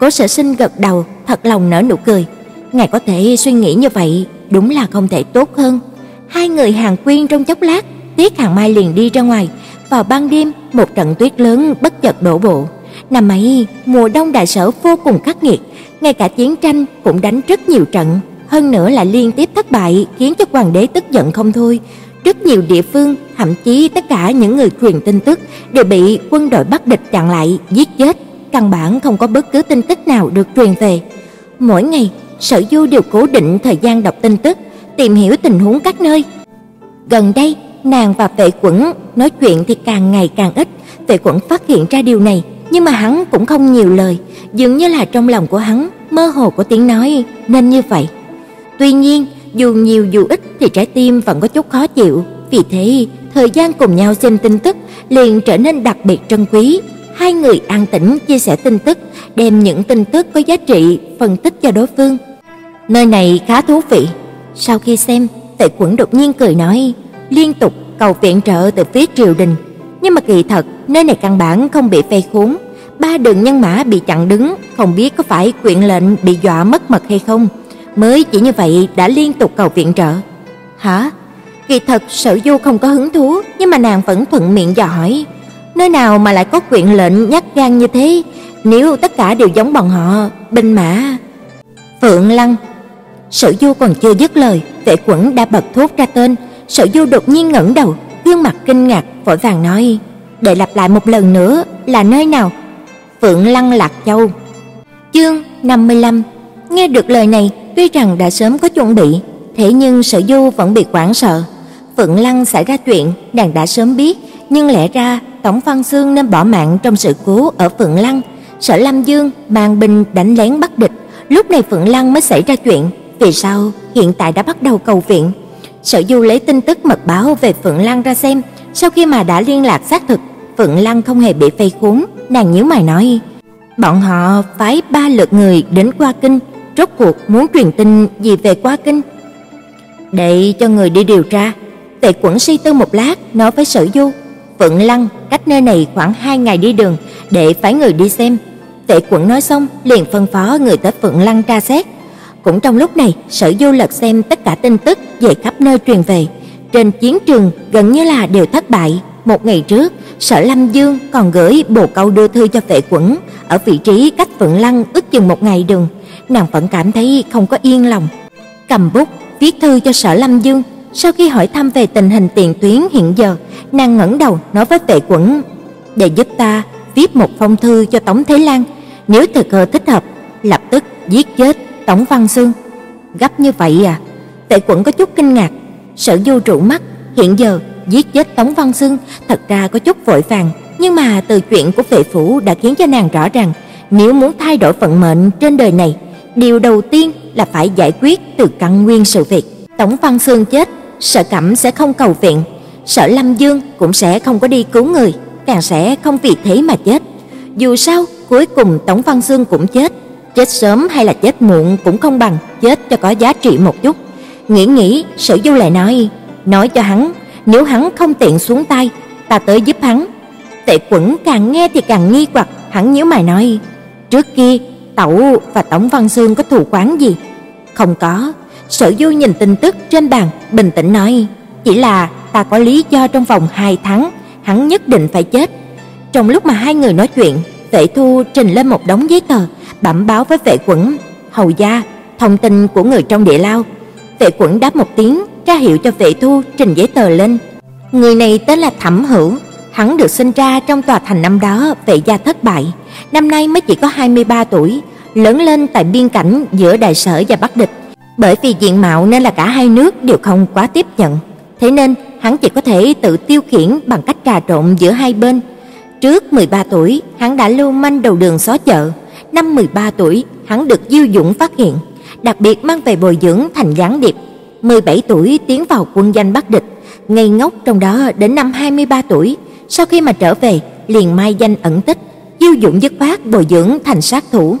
Cố Sở Sinh gật đầu, thật lòng nở nụ cười. Ngài có thể suy nghĩ như vậy, đúng là không thể tốt hơn. Hai người hàng quyên trong chốc lát, Tiết Hàng Mai liền đi ra ngoài. Vào ban đêm, một trận tuyết lớn bất chợt đổ bộ. Năm ấy, mùa đông đại sở vô cùng khắc nghiệt, ngay cả chiến tranh cũng đánh rất nhiều trận, hơn nữa là liên tiếp thất bại, khiến cho hoàng đế tức giận không thôi. Rất nhiều địa phương, thậm chí tất cả những người truyền tin tức đều bị quân đội Bắc địch chặn lại, giết chết căn bản không có bất cứ tin tức nào được truyền về. Mỗi ngày, Sở Du đều cố định thời gian đọc tin tức, tìm hiểu tình huống các nơi. Gần đây, nàng và Vệ Quẩn nói chuyện thì càng ngày càng ít, Vệ Quẩn phát hiện ra điều này, nhưng mà hắn cũng không nhiều lời, dường như là trong lòng của hắn mơ hồ có tiếng nói nên như vậy. Tuy nhiên, dù nhiều dù ít thì trái tim vẫn có chút khó chịu, vì thế thời gian cùng nhau xem tin tức liền trở nên đặc biệt trân quý, Hai người an tĩnh chia sẻ tin tức, đem những tin tức có giá trị phân tích cho đối phương. Nơi này khá thú vị. Sau khi xem, Tệ Quẩn đột nhiên cười nói, liên tục cầu viện trợ từ phía triều đình, nhưng mà kỳ thật nơi này căn bản không bị vây khốn, ba đường nhân mã bị chặn đứng, không biết có phải quyện lệnh bị dọa mất mật hay không. Mới chỉ như vậy đã liên tục cầu viện trợ. Hả? Kỳ thật Sở Du không có hứng thú, nhưng mà nàng vẫn thuận miệng dò hỏi, Nơi nào mà lại có quyện lệnh nhát gan như thế, nếu tất cả đều giống bọn họ, binh mã. Phượng Lăng. Sở Du còn chưa dứt lời, Vệ Quẩn đã bật thốt ra tên, Sở Du đột nhiên ngẩng đầu, gương mặt kinh ngạc, vội vàng nói: "Để lặp lại một lần nữa, là nơi nào?" Phượng Lăng Lạc Châu. Chương 55. Nghe được lời này, tuy rằng đã sớm có chuẩn bị, thế nhưng Sở Du vẫn bị hoảng sợ. Phượng Lăng xảy ra chuyện, nàng đã sớm biết, nhưng lẽ ra Tổng Văn Xương nên bỏ mạng trong sự cố ở Phượng Lăng. Sở Lâm Dương mang binh đánh lén bắt địch, lúc này Phượng Lăng mới xảy ra chuyện. Vì sao hiện tại đã bắt đầu cầu viện? Sở Du lấy tin tức mật báo về Phượng Lăng ra xem, sau khi mà đã liên lạc xác thực, Phượng Lăng không hề bị vây khốn, nàng nhíu mày nói: "Bọn họ phái ba lượt người đến qua kinh, rốt cuộc muốn truyền tin gì về qua kinh?" "Để cho người đi điều tra." Tề Quẩn suy tư một lát, nói với Sở Du: "Phượng Lăng cách nơi này khoảng 2 ngày đi đường, để phái người đi xem." Tề Quẩn nói xong, liền phân phó người tới Phượng Lăng tra xét. Cũng trong lúc này, Sở Du lật xem tất cả tin tức về khắp nơi truyền về. Trên chiến trường gần như là đều thất bại. Một ngày trước, Sở Lâm Dương còn gửi bồ câu đưa thư cho Vệ Quẩn ở vị trí cách Phượng Lăng ước chừng một ngày đường. Nàng vẫn cảm thấy không có yên lòng. Cầm bút viết thư cho Sở Lâm Dương, sau khi hỏi thăm về tình hình tiền tuyến hiện giờ, nàng ngẩng đầu nói với Vệ Quẩn: "Để giúp ta viết một phong thư cho Tống Thế Lan, nếu thời cơ thích hợp, lập tức giết chết Tống Văn Xương." Gấp như vậy à? Vệ Quẩn có chút kinh ngạc, Sở Du trụ mắt, hiện giờ giết chết Tống Văn Xương thật ra có chút vội vàng, nhưng mà từ chuyện của vệ phủ đã khiến cho nàng rõ ràng, nếu muốn thay đổi vận mệnh trên đời này, điều đầu tiên là phải giải quyết từ căn nguyên sự việc. Tống Văn Xương chết, Sở Cẩm sẽ không cầu viện, Sở Lâm Dương cũng sẽ không có đi cứu người, càng sẽ không vì thế mà chết. Dù sao, cuối cùng Tống Văn Xương cũng chết, chết sớm hay là chết muộn cũng không bằng chết cho có giá trị một chút. Nghĩ nghĩ, Sở Du lại nói, nói cho hắn, nếu hắn không tiện xuống tay, ta tới giúp hắn. Tệ Quẩn càng nghe thì càng nghi hoặc, hắn nhíu mày nói, trước kia Tẩu và Tống Văn Xương có thù quán gì? Không có. Sở Du nhìn tin tức trên bàn, bình tĩnh nói, chỉ là ta có lý do trong vòng 2 tháng, hắn nhất định phải chết. Trong lúc mà hai người nói chuyện, Vệ Thu trình lên một đống giấy tờ, bẩm báo với Vệ Quẩn, "Hầu gia, thông tin của người trong địa lao." Vệ Quẩn đáp một tiếng, ra hiệu cho Vệ Thu trình giấy tờ lên. Người này tên là Thẩm Hữu, hắn được sinh ra trong tòa thành năm đó Vệ gia thất bại, năm nay mới chỉ có 23 tuổi, lớn lên tại biên cảnh giữa Đại Sở và Bắc Địch. Bởi vì diện mạo nên là cả hai nước đều không quá tiếp nhận, thế nên hắn chỉ có thể tự tiêu khiển bằng cách trà trộn giữa hai bên. Trước 13 tuổi, hắn đã lưu manh đầu đường xó chợ, năm 13 tuổi, hắn được Diêu Dũng phát hiện, đặc biệt mang về bồi dưỡng thành gián điệp. 17 tuổi tiến vào quân danh Bắc địch, ngây ngốc trong đó đến năm 23 tuổi, sau khi mà trở về, liền mai danh ẩn tích, Diêu Dũng dứt khoát bồi dưỡng thành sát thủ.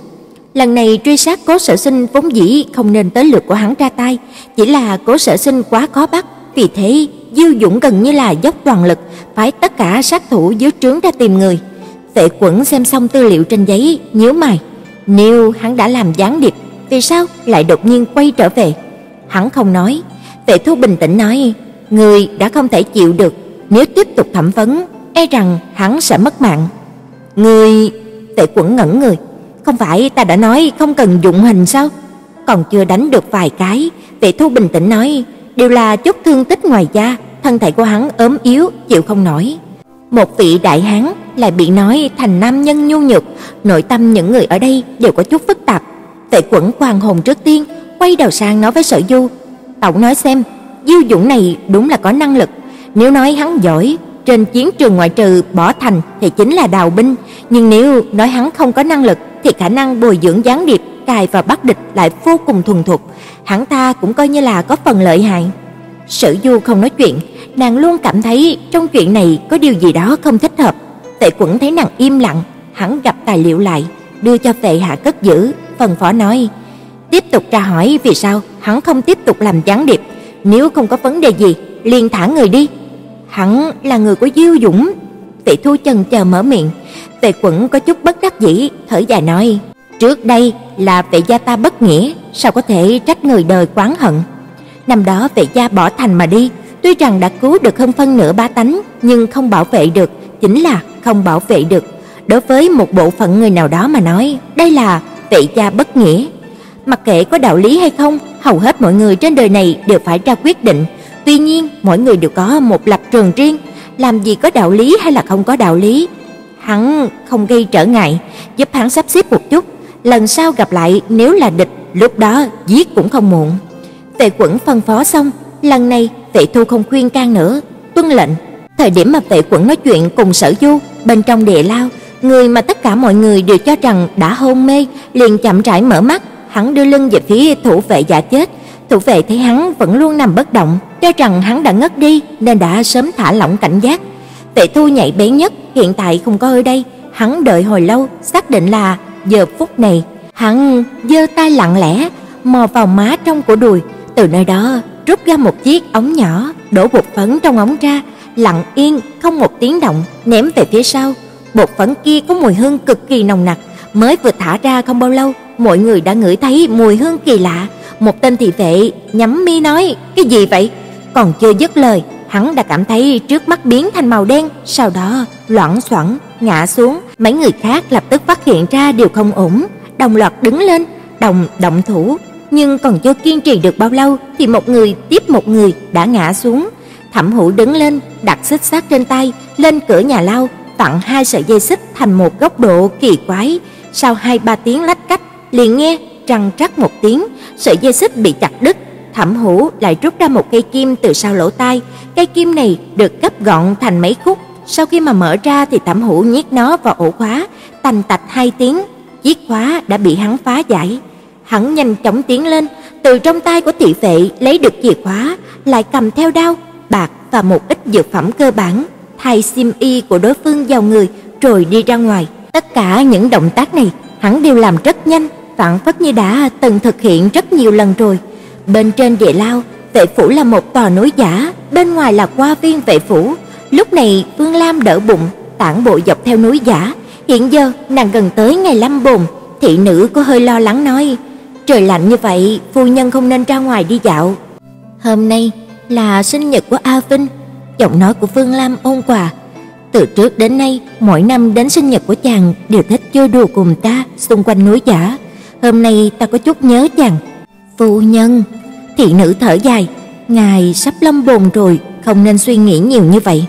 Lần này truy sát Cố Sở Sinh vốn dĩ không nên tới lượt của hắn ra tay, chỉ là Cố Sở Sinh quá khó bắt, vì thế Diêu Dũng gần như là dốc toàn lực, phái tất cả sát thủ dưới trướng ra tìm người. Vệ Quẩn xem xong tư liệu trên giấy, nhíu mày, nếu hắn đã làm gián điệp, vì sao lại đột nhiên quay trở về? Hắn không nói. Vệ Thu bình tĩnh nói, người đã không thể chịu được, nếu tiếp tục thẩm vấn, e rằng hắn sẽ mất mạng. Người Tệ Quẩn ngẩn người, không phải ta đã nói không cần dụng hình sao? Còn chưa đánh được vài cái, Tệ Thu bình tĩnh nói, đều là chút thương tích ngoài da, thân thể của hắn ốm yếu, chịu không nổi. Một vị đại hán lại bị nói thành nam nhân nhu nhược, nội tâm những người ở đây đều có chút phức tạp. Tệ Quẩn quan hồn trước tiên, quay đầu sang nói với Sở Du, "Tổng nói xem, Diêu Dũng này đúng là có năng lực, nếu nói hắn giỏi, trên chiến trường ngoại trừ bỏ thành thì chính là đào binh, nhưng nếu nói hắn không có năng lực thì khả năng bồi dưỡng gián điệp cài và bắt địch lại vô cùng thuần thục, hắn ta cũng coi như là có phần lợi hại." Sử Du không nói chuyện, nàng luôn cảm thấy trong chuyện này có điều gì đó không thích hợp. Tệ Quẩn thấy nàng im lặng, hắn gặp tài liệu lại, đưa cho Tệ Hạ cất giữ, phần phó nói: "Tiếp tục tra hỏi vì sao hắn không tiếp tục làm gián điệp, nếu không có vấn đề gì, liền thả người đi." Hắn là người của Diêu Dũng. Tệ Thu chần chờ mở miệng, Tệ Quẩn có chút bất đắc dĩ, thở dài nói: "Trước đây là vệ gia ta bất nghĩa, sao có thể trách người đời quán hận?" Năm đó vệ gia bỏ thành mà đi, tuy rằng đã cứu được hơn phân nửa ba tánh, nhưng không bảo vệ được, chính là không bảo vệ được. Đối với một bộ phận người nào đó mà nói, đây là vệ gia bất nghĩa. Mặc kệ có đạo lý hay không, hầu hết mọi người trên đời này đều phải ra quyết định. Tuy nhiên, mỗi người đều có một lập trường riêng, làm gì có đạo lý hay là không có đạo lý. Hắn không gây trở ngại, giúp hắn sắp xếp một chút, lần sau gặp lại nếu là địch, lúc đó giết cũng không muộn. Vệ Quẩn phân phó xong, lần này Vệ Thu không khuyên can nữa, tuân lệnh. Thời điểm mà Vệ Quẩn nói chuyện cùng Sở Du bên trong địa lao, người mà tất cả mọi người đều cho rằng đã hôn mê, liền chậm rãi mở mắt, hắn đưa lưng về phía thủ vệ giả chết, Thủ vệ thấy hắn vẫn luôn nằm bất động, cho rằng hắn đã ngất đi nên đã sớm thả lỏng cảnh giác. tệ Thu nhạy bén nhất hiện tại không có ở đây, hắn đợi hồi lâu, xác định là giờ phút này, hắn giơ tay lặng lẽ mò vào má trong của đùi, từ nơi đó rút ra một chiếc ống nhỏ, đổ bột phấn trong ống ra, lặng yên không một tiếng động ném về phía sau. Bột phấn kia có mùi hương cực kỳ nồng nặc, mới vừa thả ra không bao lâu, mọi người đã ngửi thấy mùi hương kỳ lạ. Một tên thị vệ nhắm mi nói, "Cái gì vậy?" Còn chưa dứt lời, hắn đã cảm thấy trước mắt biến thành màu đen, sau đó loạng xoảng ngã xuống. Mấy người khác lập tức phát hiện ra điều không ổn, đồng loạt đứng lên, đồng động thủ, nhưng còn chưa kiên trì được bao lâu thì một người tiếp một người đã ngã xuống. Thẩm Hữu đứng lên, đặt xích sắt trên tay, lên cửa nhà lao, tặng hai sợi dây xích thành một góc độ kỳ quái. Sau hai ba tiếng lách cách, liền nghe răng rắc một tiếng, sợi dây xích bị chặt đứt. Thẩm Hữu lại rút ra một cây kim từ sau lỗ tai, cây kim này được gấp gọn thành mấy khúc, sau khi mà mở ra thì Thẩm Hữu nhét nó vào ổ khóa, tành tạch hai tiếng, chiếc khóa đã bị hắn phá giải. Hắn nhanh chóng tiến lên, từ trong tay của thị vệ lấy được chìa khóa, lại cầm theo đao, bạc và một ít dược phẩm cơ bản, thay sim y của đối phương vào người rồi đi ra ngoài. Tất cả những động tác này hắn đều làm rất nhanh, phản phất như đã từng thực hiện rất nhiều lần rồi. Bên trên địa lao, vệ phủ là một tòa núi giả, bên ngoài là qua viên vệ phủ. Lúc này Phương Lam đỡ bụng, tản bộ dọc theo núi giả. Hiện giờ nàng gần tới ngày lâm bồn, thị nữ có hơi lo lắng nói: "Trời lạnh như vậy, phu nhân không nên ra ngoài đi dạo." Hôm nay là sinh nhật của A Vinh, giọng nói của Phương Lam ôn hòa. Từ trước đến nay, mỗi năm đến sinh nhật của chàng đều thích chơi đùa cùng ta xung quanh núi giả. Hôm nay ta có chút nhớ chàng. Phu nhân, thị nữ thở dài, ngài sắp lâm bồn rồi, không nên suy nghĩ nhiều như vậy.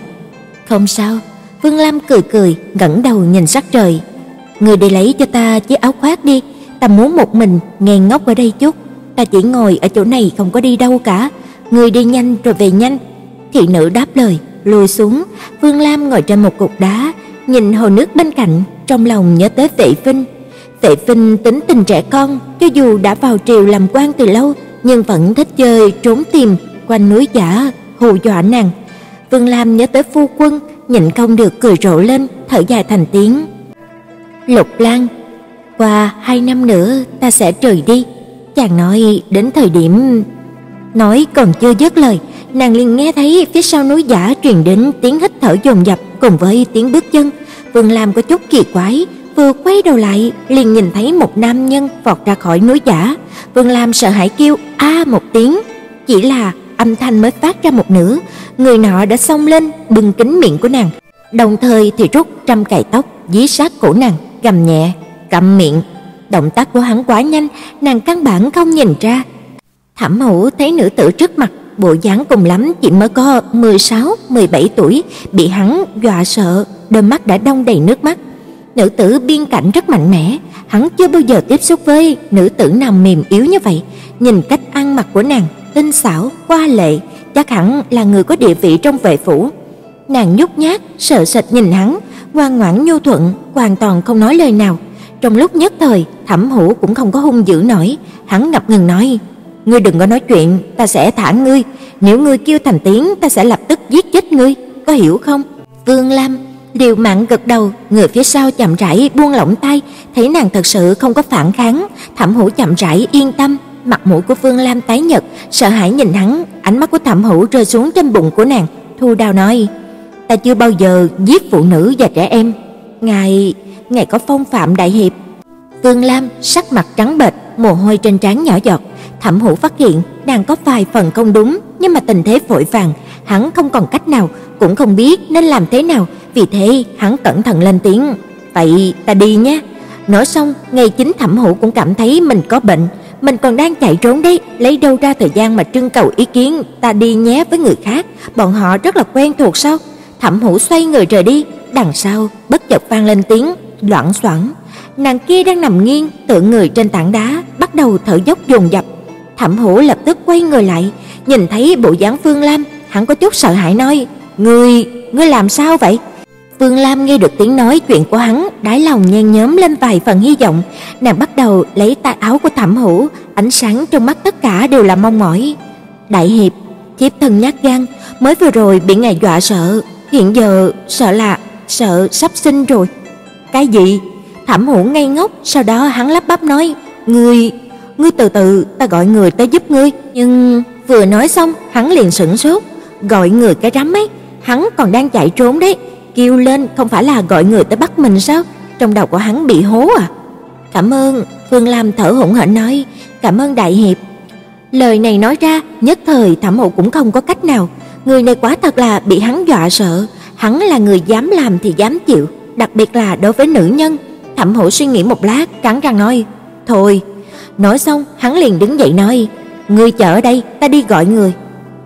Không sao, Vương Lam cười cười, ngẩng đầu nhìn sắc trời. Người đi lấy cho ta chiếc áo khoác đi, ta muốn một mình nghe ngốc ở đây chút. Ta chỉ ngồi ở chỗ này không có đi đâu cả, người đi nhanh rồi về nhanh." Thị nữ đáp lời, lùi xuống, Vương Lam ngồi trên một cục đá, nhìn hồ nước bên cạnh, trong lòng nhớ tới Vệ Vinh. Tệ Vinh tính tình trẻ con, cho dù đã vào triều làm quan từ lâu, nhưng vẫn thích chơi trốn tìm quanh núi giả hù dọa nàng. Vương Lam nhớ tới phu quân, nhịn không được cười rộ lên, thở dài thành tiếng. Lục Lan, qua hai năm nữa ta sẽ rời đi. Chàng nói đến thời điểm nói còn chưa dứt lời, nàng liền nghe thấy phía sau núi giả truyền đến tiếng hít thở dồn dập cùng với tiếng bước chân. Vương Lam có chút kỳ quái, vừa quay đầu lại liền nhìn thấy một nam nhân vọt ra khỏi núi giả. Vương Lam sợ hãi kêu a một tiếng, chỉ là âm thanh mới phát ra một nửa, người nọ đã xông lên bưng kín miệng của nàng, đồng thời thì rút trăm cài tóc dí sát cổ nàng, gầm nhẹ, câm miệng. Động tác của hắn quá nhanh, nàng căn bản không nhìn ra. Thẩm Hữu thấy nữ tử trước mặt, bộ dáng cùng lắm chỉ mới có 16, 17 tuổi, bị hắn dọa sợ, đôi mắt đã đong đầy nước mắt. Nữ tử biên cảnh rất mạnh mẽ, hắn chưa bao giờ tiếp xúc với nữ tử nào mềm yếu như vậy, nhìn cách ăn mặc của nàng, tinh xảo, hoa lệ, chắc hẳn là người có địa vị trong vệ phủ. Nàng nhút nhát, sợ sệt nhìn hắn, ngoan ngoãn nhu thuận, hoàn toàn không nói lời nào. Trong lúc nhất thời, Thẩm Hữu cũng không có hung dữ nổi, hắn ngập ngừng nói: "Ngươi đừng có nói chuyện, ta sẽ thả ngươi, nếu ngươi kêu thành tiếng, ta sẽ lập tức giết chết ngươi, có hiểu không?" Vương Lam điều mạng gật đầu, người phía sau chậm rãi buông lỏng tay, thấy nàng thật sự không có phản kháng, Thẩm Hữu chậm rãi yên tâm, mặt mũi của Vương Lam tái nhợt, sợ hãi nhìn hắn, ánh mắt của Thẩm Hữu rơi xuống trên bụng của nàng, thu đao nói: "Ta chưa bao giờ giết phụ nữ và trẻ em, ngài, ngài có phong phạm đại hiệp." Vương Lam sắc mặt trắng bệch, mồ hôi trên trán nhỏ giọt, Thẩm Hữu phát hiện nàng có vài phần không đúng, nhưng mà tình thế vội vàng, hắn không còn cách nào, cũng không biết nên làm thế nào, vì thế hắn cẩn thận lên tiếng, "Vậy ta đi nhé." Nói xong, ngay chính Thẩm Hữu cũng cảm thấy mình có bệnh, mình còn đang chạy trốn đấy, lấy đâu ra thời gian mà trưng cầu ý kiến, ta đi nhé với người khác, bọn họ rất là quen thuộc sao? Thẩm Hữu xoay người rời đi, đằng sau bất chợt vang lên tiếng loảng xoảng. Nàng kia đang nằm nghiêng, tựa người trên tảng đá, bắt đầu thở dốc dồn dập. Thẩm Hữu lập tức quay người lại, nhìn thấy bộ dáng Phương Lam, hắn có chút sợ hãi nói: "Ngươi, ngươi làm sao vậy?" Phương Lam nghe được tiếng nói chuyện của hắn, đáy lòng nhen nhóm lên vài phần hy vọng, nàng bắt đầu lấy tay áo của Thẩm Hữu, ánh sáng trong mắt tất cả đều là mong mỏi. Đại hiệp, thiếp thân nhát gan, mới vừa rồi bị ngài dọa sợ, hiện giờ sợ là sợ sắp sinh rồi. Cái gì? Thẩm Hữu ngây ngốc, sau đó hắn lắp bắp nói, "Ngươi, ngươi từ từ, ta gọi người tới giúp ngươi." Nhưng vừa nói xong, hắn liền sững sốt, gọi người cái rắm ấy, hắn còn đang chạy trốn đấy, kêu lên không phải là gọi người tới bắt mình sao? Trong đầu của hắn bị hố à? Cảm ơn, Phương Lam thở hổn hển nói, cảm ơn đại hiệp. Lời này nói ra, nhất thời Thẩm Hậu cũng không có cách nào, người này quá thật là bị hắn dọa sợ, hắn là người dám làm thì dám chịu, đặc biệt là đối với nữ nhân. Thẩm Hậu suy nghĩ một lát, cắn răng nói, "Thôi." Nói xong, hắn liền đứng dậy nói, "Ngươi chờ ở đây, ta đi gọi người."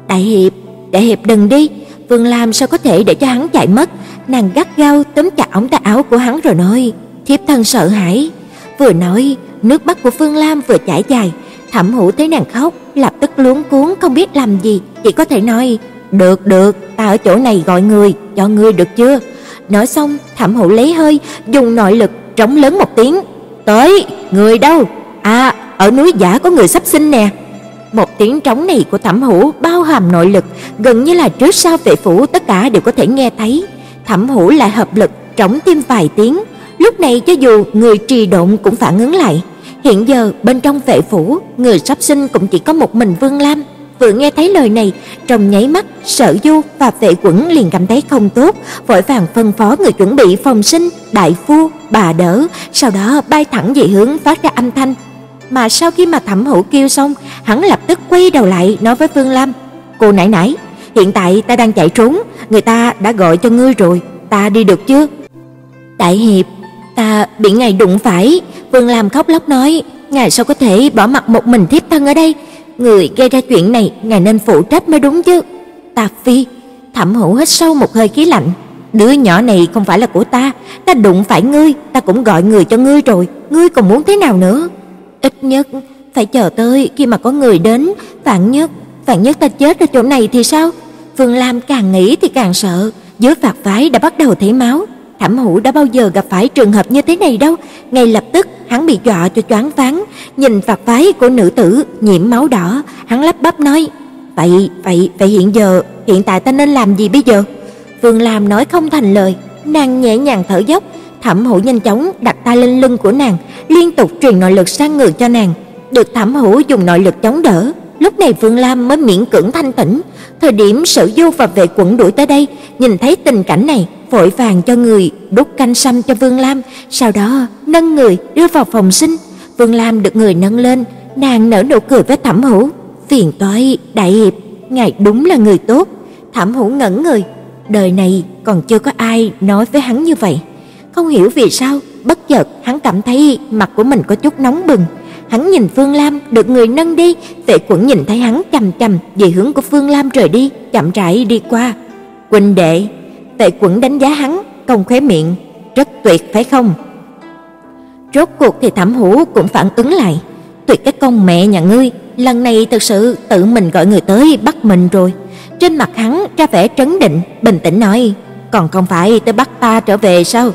"Đại hiệp, đại hiệp đừng đi." Vương Lam sao có thể để cho hắn chạy mất, nàng gắt gao túm chặt ống tay áo của hắn rồi nói, thiếp thân sợ hãi. Vừa nói, nước mắt của Phương Lam vừa chảy dài, Thẩm Hữu thấy nàng khóc, lập tức luống cuống không biết làm gì, chỉ có thể nói, "Được được, ta ở chỗ này gọi người, cho ngươi được chưa?" Nói xong, Thẩm Hữu lấy hơi, dùng nội lực trống lớn một tiếng, "Tới, người đâu?" "À, ở núi giả có người sắp sinh nè." Một tiếng trống này của Thẩm Hữu bao hàm nội lực, gần như là trước sau vệ phủ tất cả đều có thể nghe thấy. Thẩm Hữu lại hợp lực trống thêm vài tiếng, lúc này cho dù người trì độn cũng phản ứng lại. Hiện giờ bên trong vệ phủ, người sắp sinh cũng chỉ có một mình Vương Lam. Vừa nghe thấy lời này, trong nháy mắt, Sở Du và Vệ Quẩn liền cảm thấy không tốt, vội vàng phân phó người chuẩn bị phòng sinh, đại phu, bà đỡ, sau đó bay thẳng về hướng phát ra âm thanh. Mà sau khi mà Thẩm Hữu kêu xong, hắn lập tức quay đầu lại nói với Phương Lam: "Cô nãy nãy, hiện tại ta đang chạy trốn, người ta đã gọi cho ngươi rồi, ta đi được chưa?" "Đại hiệp, ta bị ngài đụng phải." phương Lam khóc lóc nói: "Ngài sao có thể bỏ mặc một mình thiếp thân ở đây? Người gây ra chuyện này, ngài nên phụ trách mới đúng chứ." "Tạp Phi." Thẩm Hữu hít sâu một hơi khí lạnh, "Đứa nhỏ này không phải là của ta, ta đụng phải ngươi, ta cũng gọi người cho ngươi rồi, ngươi còn muốn thế nào nữa?" Ít nhất phải chờ tới khi mà có người đến, vạn nhất, vạn nhất ta chết ở chỗ này thì sao? Phương Lam càng nghĩ thì càng sợ, dưới phạt phái đã bắt đầu thấy máu, Thẩm Hữu đã bao giờ gặp phải trường hợp như thế này đâu, ngay lập tức hắn bị dọa cho choáng váng, nhìn phạt phái của nữ tử nhiễm máu đỏ, hắn lắp bắp nói: "Vậy, vậy, vậy hiện giờ, hiện tại ta nên làm gì bây giờ?" Phương Lam nói không thành lời, nàng nhẹ nhàng thở dốc, Thẩm Hữu nhanh chóng đặt tay lên lưng của nàng, liên tục truyền nội lực sang ngược cho nàng, được Thẩm Hữu dùng nội lực chống đỡ. Lúc này vương Lam mới miễn cưỡng thanh tỉnh. Thời điểm Sở Du và vệ quẩn đuổi tới đây, nhìn thấy tình cảnh này, vội vàng cho người đút canh sâm cho Vương Lam, sau đó nâng người đưa vào phòng sinh. Vương Lam được người nâng lên, nàng nở nụ cười với Thẩm Hữu, "Phiền toái, đại hiệp, ngài đúng là người tốt." Thẩm Hữu ngẩn người, đời này còn chưa có ai nói với hắn như vậy. Không hiểu vì sao, bất chợt hắn cảm thấy mặt của mình có chút nóng bừng. Hắn nhìn Phương Lam được người nâng đi, Vệ Quẩn nhìn thấy hắn chằm chằm về hướng của Phương Lam rời đi, chậm rãi đi qua. Quỳnh đệ." Vệ Quẩn đánh giá hắn, cong khóe miệng, "Rất tuyệt phải không?" Rốt cuộc thì Thẩm Hữu cũng phản ứng lại, "Tuyệt cái con mẹ nhà ngươi, lần này thực sự tự mình gọi người tới bắt mình rồi." Trên mặt hắn ra vẻ trấn định, bình tĩnh nói, "Còn không phải tới bắt ta trở về sao?"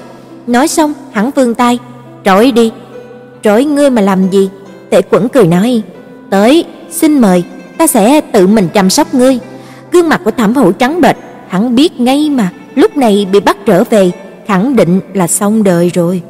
Nói xong, hắn vươn tay, "Trói đi." "Trói ngươi mà làm gì?" Tệ Quẩn cười nói, "Tới, xin mời, ta sẽ tự mình chăm sóc ngươi." Gương mặt của Thẩm Hữu trắng bệch, hắn biết ngay mà, lúc này bị bắt trở về, khẳng định là xong đời rồi.